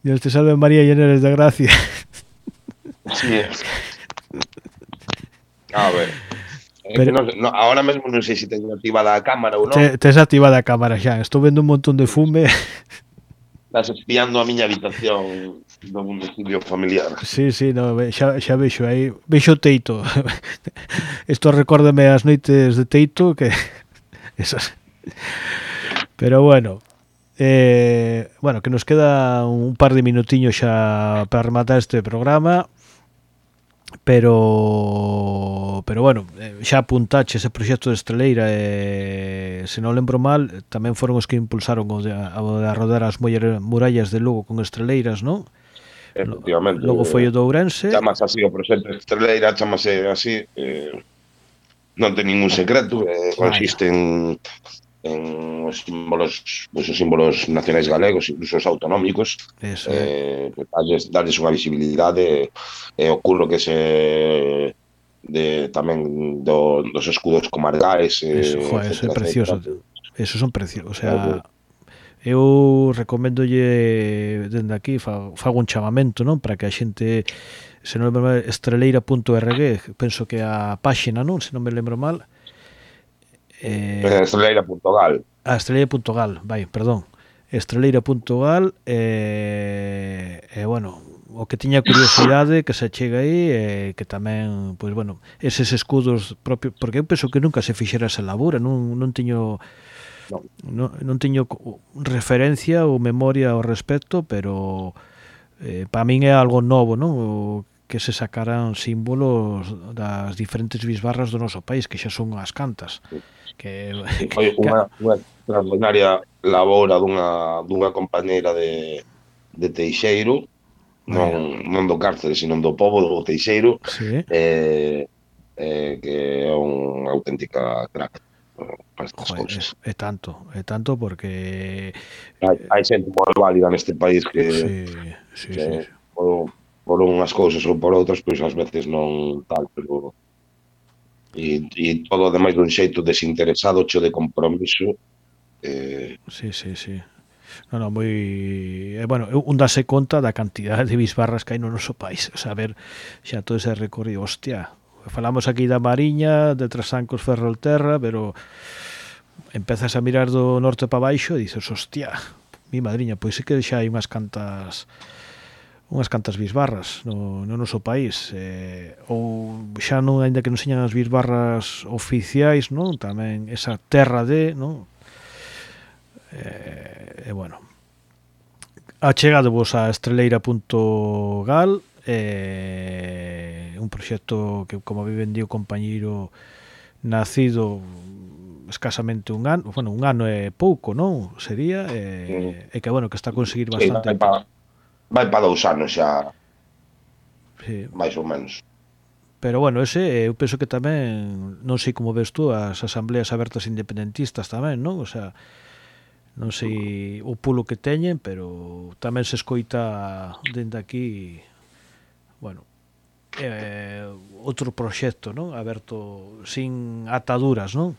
S7: Dios te salve María, llena eres de gracia.
S8: Sí. A ver.
S7: Pero-
S8: no, ahora mesmo non sei se teño activada a cámara ou non.
S7: Te, tes activada a cámara xa. Estou vendo un montón de fume.
S8: Estás espiando a miña habitación do domicilio familiar.
S7: Sí, sí, no, xa, xa vexo aí, vexo Teito. Isto recórdame as noites de Teito que esas. Pero bueno, eh, bueno, que nos queda un par de minutiños xa para rematar este programa pero pero bueno, eh, xa apuntache ese proxecto de Estreleira e se non lembro mal, tamén foron os que impulsaron o de, a, a rodar as muller, murallas de Lugo con Estreleiras, non?
S8: Eh, efectivamente.
S7: Logo foi o eh, de Ourense.
S8: Chamase así o proxecto Estreleira, chamase eh, así. Eh, non ten ningún secreto, eh, consiste en, en os símbolos, pues, os símbolos nacionais galegos, incluso os autonómicos,
S7: Eso,
S8: eh, eh. darles, darles unha visibilidade e eh, ocurro que se de tamén do, dos escudos comarcais. Eh,
S7: Eso, joder, eso é precioso.
S8: Etcétera.
S7: Eso son preciosos, o sea, eu recomendolle dende aquí fago, fago un chamamento non para que a xente se non lembro mal, estreleira.org penso que a páxina non se non me lembro mal. Eh,
S8: estreleira.gal
S7: a estreleira.gal vai, perdón. Estreleira.gal eh, eh, bueno o que tiña curiosidade que se chega aí e eh, que tamén, pois bueno, eses escudos propios, porque eu penso que nunca se fixera esa labura, non, non tiño
S8: non.
S7: Non, non teño referencia ou memoria ao respecto, pero eh, para min é algo novo, non? O, que se sacaran símbolos das diferentes bisbarras do noso país, que xa son as cantas. Que,
S8: que, Oye, unha, unha extraordinaria labora dunha, dunha compañeira de, de Teixeiro, non, non do cárcere, sino do povo do Teixeiro,
S7: sí.
S8: eh, eh, que é unha auténtica crack para estas
S7: Joder,
S8: cousas.
S7: É, é tanto, é tanto porque
S8: hai, hai xente moi válida neste país que
S7: sí, sí,
S8: que
S7: sí, sí.
S8: Por, por unhas cousas ou por outras, pois ás veces non tal, pero e, e todo ademais dun xeito desinteresado, cheo de compromiso. Eh...
S7: Sí, sí, sí. Non, non, moi... Eh, bueno, un dase conta da cantidade de bisbarras que hai no noso país. O sea, a ver, xa todo ese recorrido, hostia, falamos aquí da Mariña, de Trasancos, Ferrolterra, pero empezas a mirar do norte para baixo e dices, hostia, mi madriña, pois sí que xa hai unhas cantas unhas cantas bisbarras no, no noso país eh, ou xa non, aínda que non señan as bisbarras oficiais non tamén esa terra de non? Eh, e bueno. Achegadevos a estreleira.gal e eh, un proxecto que, como vi vendí o compañeiro, nacido escasamente un ano, bueno, un ano é pouco, non? Sería, e, e que, bueno, que está a conseguir bastante.
S8: Sí, vai para, vai dous anos xa,
S7: sí.
S8: máis ou menos.
S7: Pero bueno, ese eh, eu penso que tamén non sei como ves tú as asambleas abertas independentistas tamén, non? O sea, non sei o pulo que teñen, pero tamén se escoita dende aquí bueno, eh, outro proxecto, non? Aberto sin ataduras, non?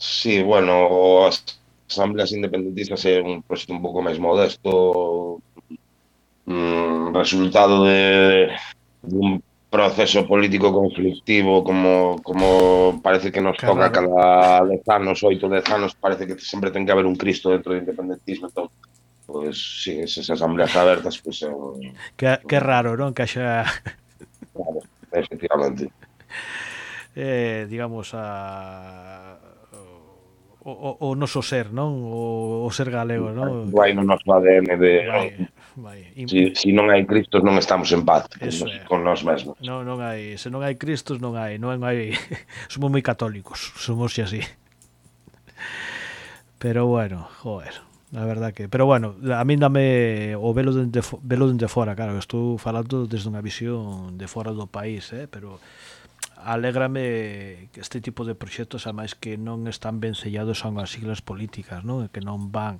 S8: Sí, bueno, as asambleas independentistas é un proxecto un pouco máis modesto mm, resultado de, de un proceso político conflictivo como, como parece que nos
S7: claro.
S8: toca cada 10 anos, oito, dez anos, parece que sempre ten que haber un Cristo dentro do independentismo, entón Pois, si, esas asambleas abertas, pois... Pues, eh,
S7: que, que raro, non? Que xa...
S8: Claro, efectivamente.
S7: Eh, digamos, a... O, o, o noso ser, non? O, o ser galego, non?
S8: Vai no noso ADN de...
S7: Vai, vai.
S8: Si, si non hai Cristos non estamos en paz
S7: Eso
S8: con,
S7: nos,
S8: con nós mesmos.
S7: Non, non hai, se non hai Cristos non hai, non hai... somos moi católicos, somos así. Pero bueno, joder a verdad que, pero bueno, a mí dame o velo dende, velo dende fora, claro, estou falando desde unha visión de fora do país, eh, pero alégrame que este tipo de proxectos, a máis que non están ben sellados son as siglas políticas, non? que non van,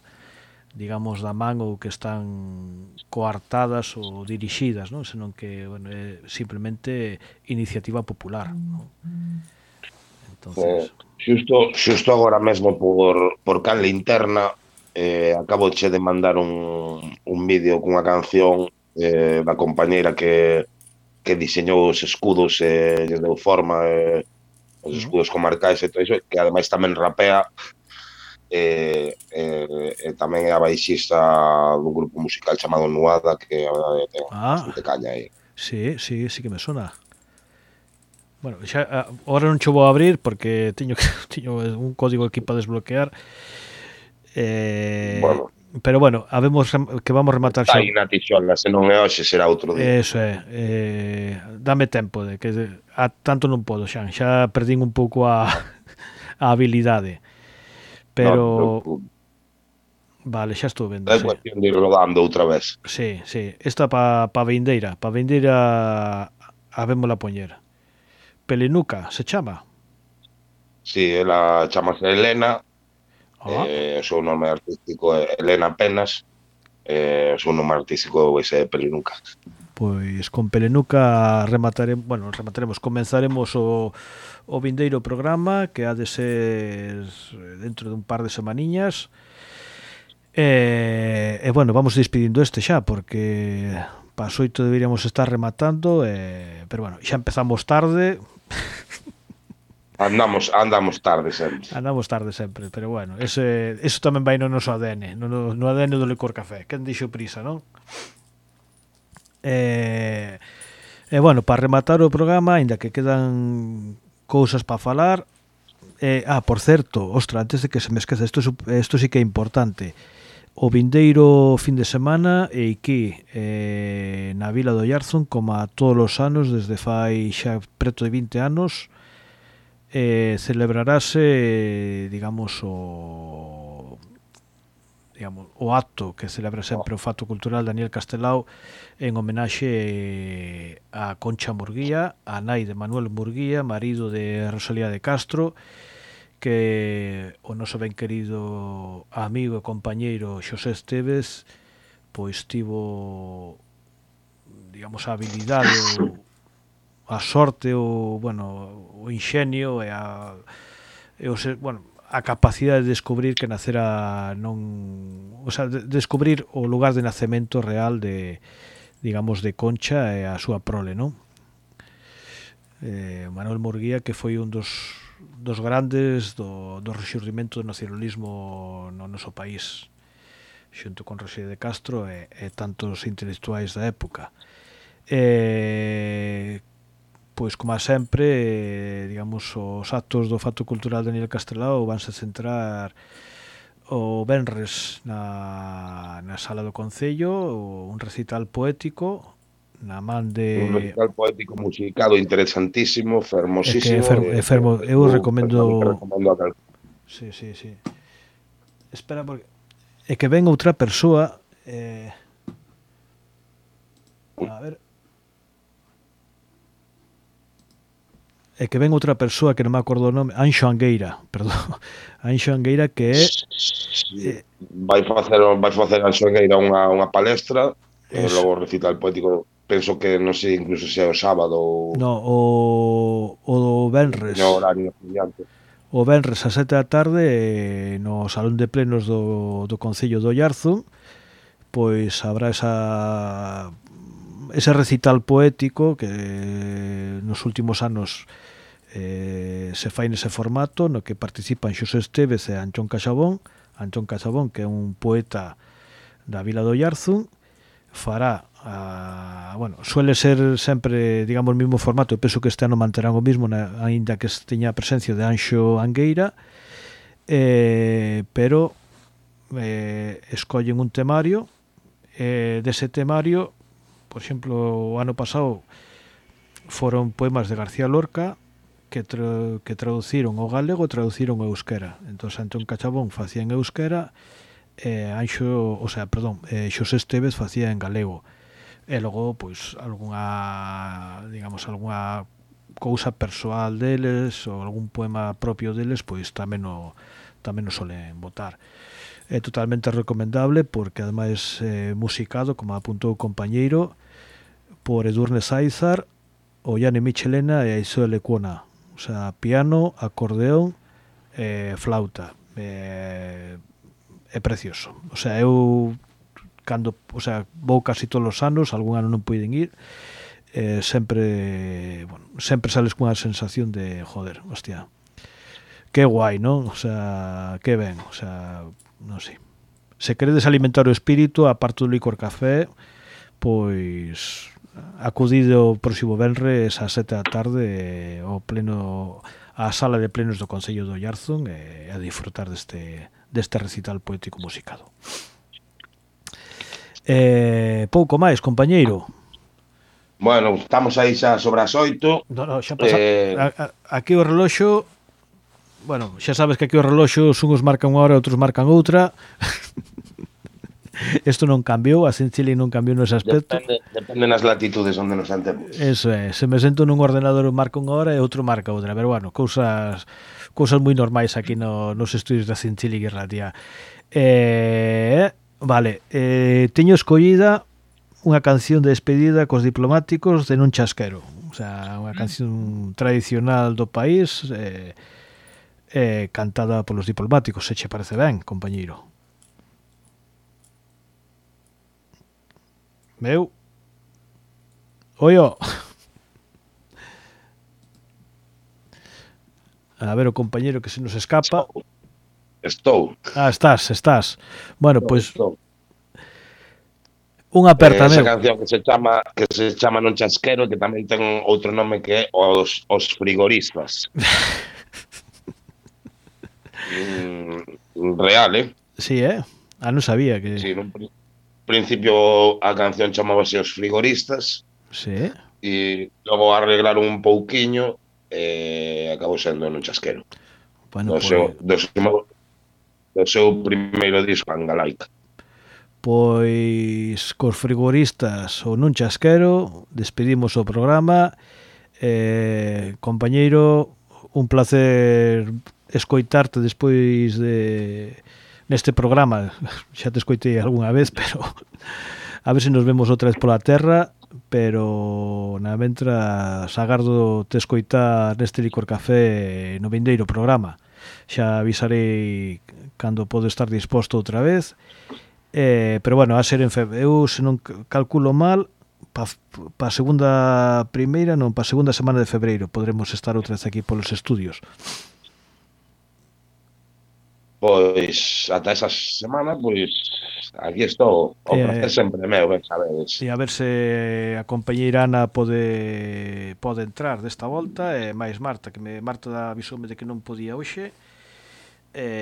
S7: digamos, da man ou que están coartadas ou dirixidas, non? senón que bueno, é simplemente iniciativa popular. Non? Entonces...
S8: Eh, xusto, xusto agora mesmo por, por canle interna eh, acabo che de mandar un, un vídeo cunha canción eh, da compañeira que, que diseñou os escudos e eh, deu forma eh, os escudos comarcais e todo iso, que ademais tamén rapea e, e, e tamén é a baixista dun grupo musical chamado Nuada que a verdade ten
S7: ah,
S8: bastante caña aí.
S7: Sí, sí, sí que me sona. Bueno, xa, ah, ahora non cho vou abrir porque teño, teño un código aquí para desbloquear Eh,
S8: bueno.
S7: Pero bueno, habemos que vamos rematar xa.
S8: Aí na tixola, se non é hoxe, será outro día.
S7: Eso é. Eh, dame tempo, de que a, tanto non podo, xa. Xa perdín un pouco a, a habilidade. Pero...
S8: No,
S7: Vale, xa estou vendo.
S8: É
S7: sí.
S8: cuestión de ir rodando outra vez.
S7: Sí, sí. Esta pa, pa Vendeira. Pa Vendeira habémola poñer. Pelenuca, se chama?
S8: Sí, ela chamase Elena Eh, o seu nome artístico é Elena Penas, eh, o seu nome artístico pois, é Pelenuca.
S7: Pois con Pelenuca remataremos, bueno, remataremos, comenzaremos o, o vindeiro programa que ha de ser dentro de un par de semaniñas. E, eh, bueno, vamos despedindo este xa porque pasoito deberíamos estar rematando, eh, pero bueno, xa empezamos tarde.
S8: Andamos, andamos tarde sempre.
S7: Andamos tarde sempre, pero bueno, ese, eso tamén vai no noso ADN, no, no ADN do licor café. Quen dixo prisa, non? E, e bueno, para rematar o programa, aínda que quedan cousas para falar, eh, ah, por certo, ostra, antes de que se me esqueza, isto, isto sí que é importante. O vindeiro fin de semana e que eh, na vila do Yarzón, como a todos os anos, desde fai xa preto de 20 anos, eh, celebrarase, digamos, o digamos, o acto que celebra oh. sempre o Fato Cultural Daniel Castelao en homenaxe eh, a Concha Murguía, a nai de Manuel Murguía, marido de Rosalía de Castro, que o noso ben querido amigo e compañeiro Xosé Esteves pois tivo digamos a habilidade ou, a sorte, o, bueno, o inxenio e a e o ser, bueno, a capacidade de descubrir que nacera non, o sea, de, descubrir o lugar de nacemento real de digamos de Concha e a súa prole, non? Eh, Manuel Murguía que foi un dos dos grandes do, do rexurdimento do nacionalismo no noso país xunto con Roxé de Castro e, e tantos intelectuais da época eh, pois como sempre, eh, digamos, os actos do Fato Cultural Daniel Castelao vanse centrar o Benres na, na Sala do Concello, un recital poético na man de...
S8: Un recital poético musicado interesantísimo, fermosísimo.
S7: É que fermo, é eh, fermo, eu
S8: eh,
S7: recomendo...
S8: recomendo a cal...
S7: Sí, sí, sí. Espera, porque... É que ven outra persoa... Eh... A ver... e que ven outra persoa que non me acordo o nome, Anxo Angueira, perdón, Anxo Angueira que é
S8: eh, vai facer vai facer Anxo Angueira unha, unha palestra e logo recital poético penso que non sei incluso se é o sábado ou
S7: no, o o do Benres.
S8: No horario estudiante.
S7: O Benres a 7 da tarde no salón de plenos do do Concello do Llarzo, pois habrá esa ese recital poético que nos últimos anos eh, se fai nese formato no que participan Xosé Esteves e Anchón Caxabón. Anchón Caxabón que é un poeta da vila do Yarzun fará a, bueno, suele ser sempre, digamos, o mismo formato, eu penso que este ano manterán o mismo, na, ainda que teña a presencia de Anxo Angueira, eh, pero eh, escollen un temario, eh, dese temario, por exemplo, o ano pasado foron poemas de García Lorca, que, tra, que traduciron o galego traduciron o euskera. Entón Antón Cachabón facía en euskera eh, Anxo, o sea, perdón, eh, Xosé Esteves facía en galego. E logo, pois, algunha digamos, algunha cousa persoal deles ou algún poema propio deles pois tamén o, tamén o solen votar é totalmente recomendable porque ademais é eh, musicado, como apuntou o compañeiro, por Edurne Saizar, Ollane Michelena e Isoel Ecuona o sea, piano, acordeón e eh, flauta. Eh, é precioso. O sea, eu cando, o sea, vou casi todos os anos, algún ano non poden ir, eh, sempre, bueno, sempre sales cunha sensación de, joder, hostia, que guai, non? O sea, que ben, o sea, non sei. Se queredes alimentar o espírito, a parte do licor café, pois acudido o próximo venres ás sete da tarde eh, ao pleno á sala de plenos do Concello do Yarzón e a disfrutar deste, deste recital poético musicado. Eh, pouco máis, compañeiro.
S8: Bueno, estamos aí xa sobre as oito.
S7: No, no, xa pasa, eh... a, a, aquí o reloxo... Bueno, xa sabes que aquí o reloxo uns marcan unha hora e outros marcan outra. Isto non cambiou, así en Chile non cambiou nese aspecto.
S8: Depende, depende nas latitudes onde nos sentemos.
S7: Eso é, se me sento nun ordenador un marca unha hora e outro marca outra, pero bueno, cousas cousas moi normais aquí no, nos estudios da Cincili e tía. Eh, vale, eh, teño escollida unha canción de despedida cos diplomáticos de non chasquero. O sea, unha mm. canción tradicional do país eh, eh, cantada polos diplomáticos, se che parece ben, compañeiro. Meu. Oio. A ver o compañeiro que se nos escapa.
S8: Estou.
S7: Ah, estás, estás. Bueno, pois
S8: estou.
S7: un aperta,
S8: eh, Esa canción que se chama que se chama Non chasquero, que tamén ten outro nome que é Os, os frigoristas. mm, real, eh?
S7: Sí, eh? Ah, non sabía que...
S8: Sí, non, principio a canción chamábase Os Frigoristas.
S7: Sí.
S8: E logo arreglaron un pouquiño e acabou sendo un chasquero.
S7: Bueno,
S8: do, pois... seu, do, seu, do seu primeiro disco, Angalaica.
S7: Pois cos frigoristas ou nun chasquero despedimos o programa eh, compañeiro un placer escoitarte despois de neste programa, xa te escoitei algunha vez, pero a ver se nos vemos outra vez pola terra, pero na mentras agardo te escoitar neste licor café no vindeiro programa. Xa avisarei cando podo estar disposto outra vez. Eh, pero bueno, a ser en febreiro, eu se non calculo mal, pa, pa segunda primeira, non, pa segunda semana de febreiro podremos estar outra vez aquí polos estudios.
S8: Pois, ata esa semana, pois, aquí estou. O
S7: eh,
S8: placer sempre meu, ben sabedes.
S7: E a ver se a compañeira Ana pode, pode entrar desta volta, e máis Marta, que me, Marta avisoume de que non podía hoxe, e,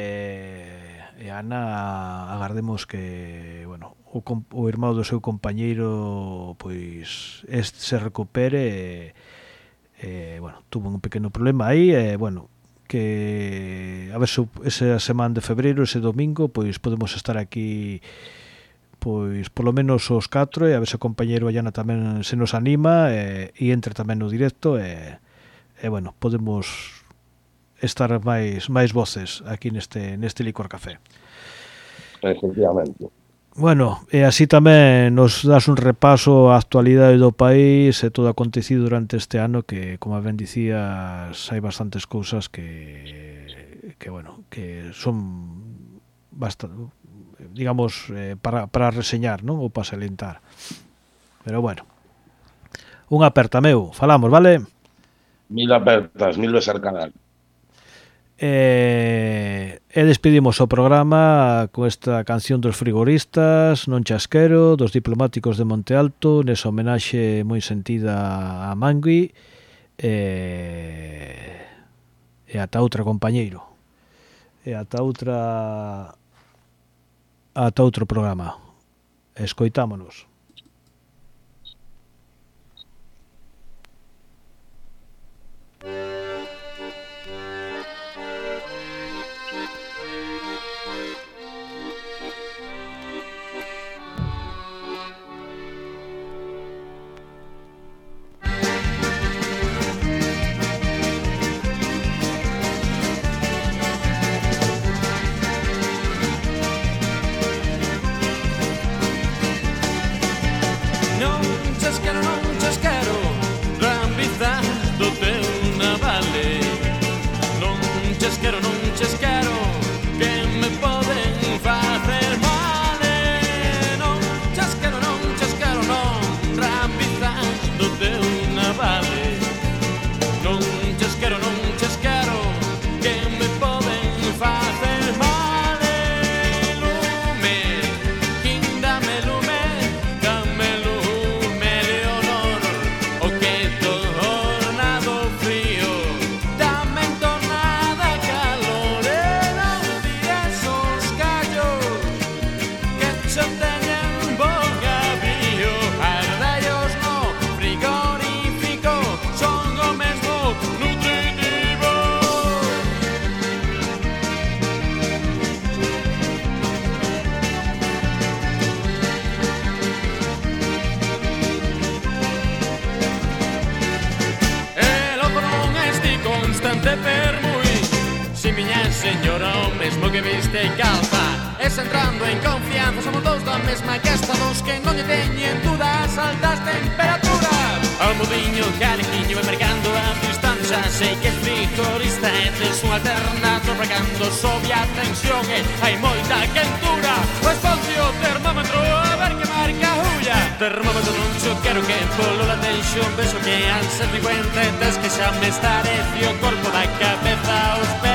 S7: e Ana agardemos que, bueno, o, com, o irmão do seu compañeiro pois este se recupere e, e bueno, tuvo un pequeno problema aí e, bueno, que a ver se esa semana de febreiro, ese domingo, pois podemos estar aquí pois polo menos os 4 e a ver se o compañeiro Ayana tamén se nos anima e, e entre tamén no directo e, e bueno, podemos estar máis máis voces aquí neste neste licor café.
S8: Efectivamente.
S7: Bueno, e así tamén nos das un repaso á actualidade do país e todo acontecido durante este ano que, como ben dicías, hai bastantes cousas que, que bueno, que son bastante, digamos, eh, para, para reseñar, non? Ou para salientar. Pero bueno, un aperta meu, falamos, vale?
S8: Mil apertas, mil besar canal.
S7: E, e despedimos o programa con esta canción dos frigoristas, non chasquero, dos diplomáticos de Monte Alto, nesa homenaxe moi sentida a Mangui e, e ata outra compañeiro. E ata outra ata outro programa. Escoitámonos.
S10: Thank mesmo que viste e calza. E entrando en confianza somos dous da mesma casta Dos que non lle teñen dudas altas temperaturas. Ao modiño calequiño E mercando a distancia Sei que frigorista e tes unha terna Trobacando sobe a tensión e hai moita quentura Responde o termómetro a ver que marca hulla Termómetro non xo quero que polo la tensión Beso que al ser frecuente que xa me estarece o corpo da cabeza aos pés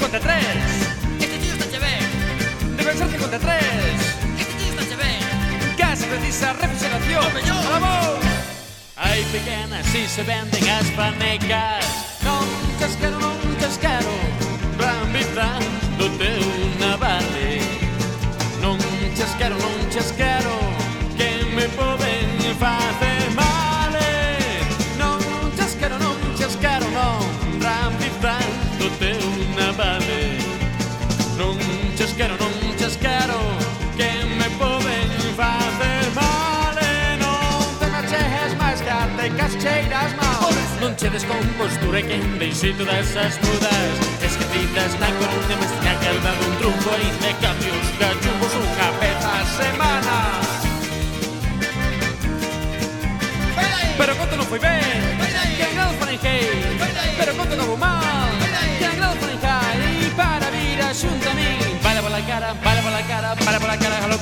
S10: 53 Este tío está che ben Defensor 53 Este tío está che ben Casi precisa refrigeración. O mellor Vamos! Ai pequena, si se venden as panecas Non cascaro, non cascaro Brambita do teu navale Non chascaro, non chasquero. Que me poden facer che descompostura que deixei todas Es que Esquecidas na coruña mas que agarda dun truco E me de cambios gachumbos unha vez a semana. Pero conto non foi ben Que agrado Fahrenheit Pero conto non vou mal Que agrado Fahrenheit E para vir a xunta a min Para pola cara, para pola cara, para pola cara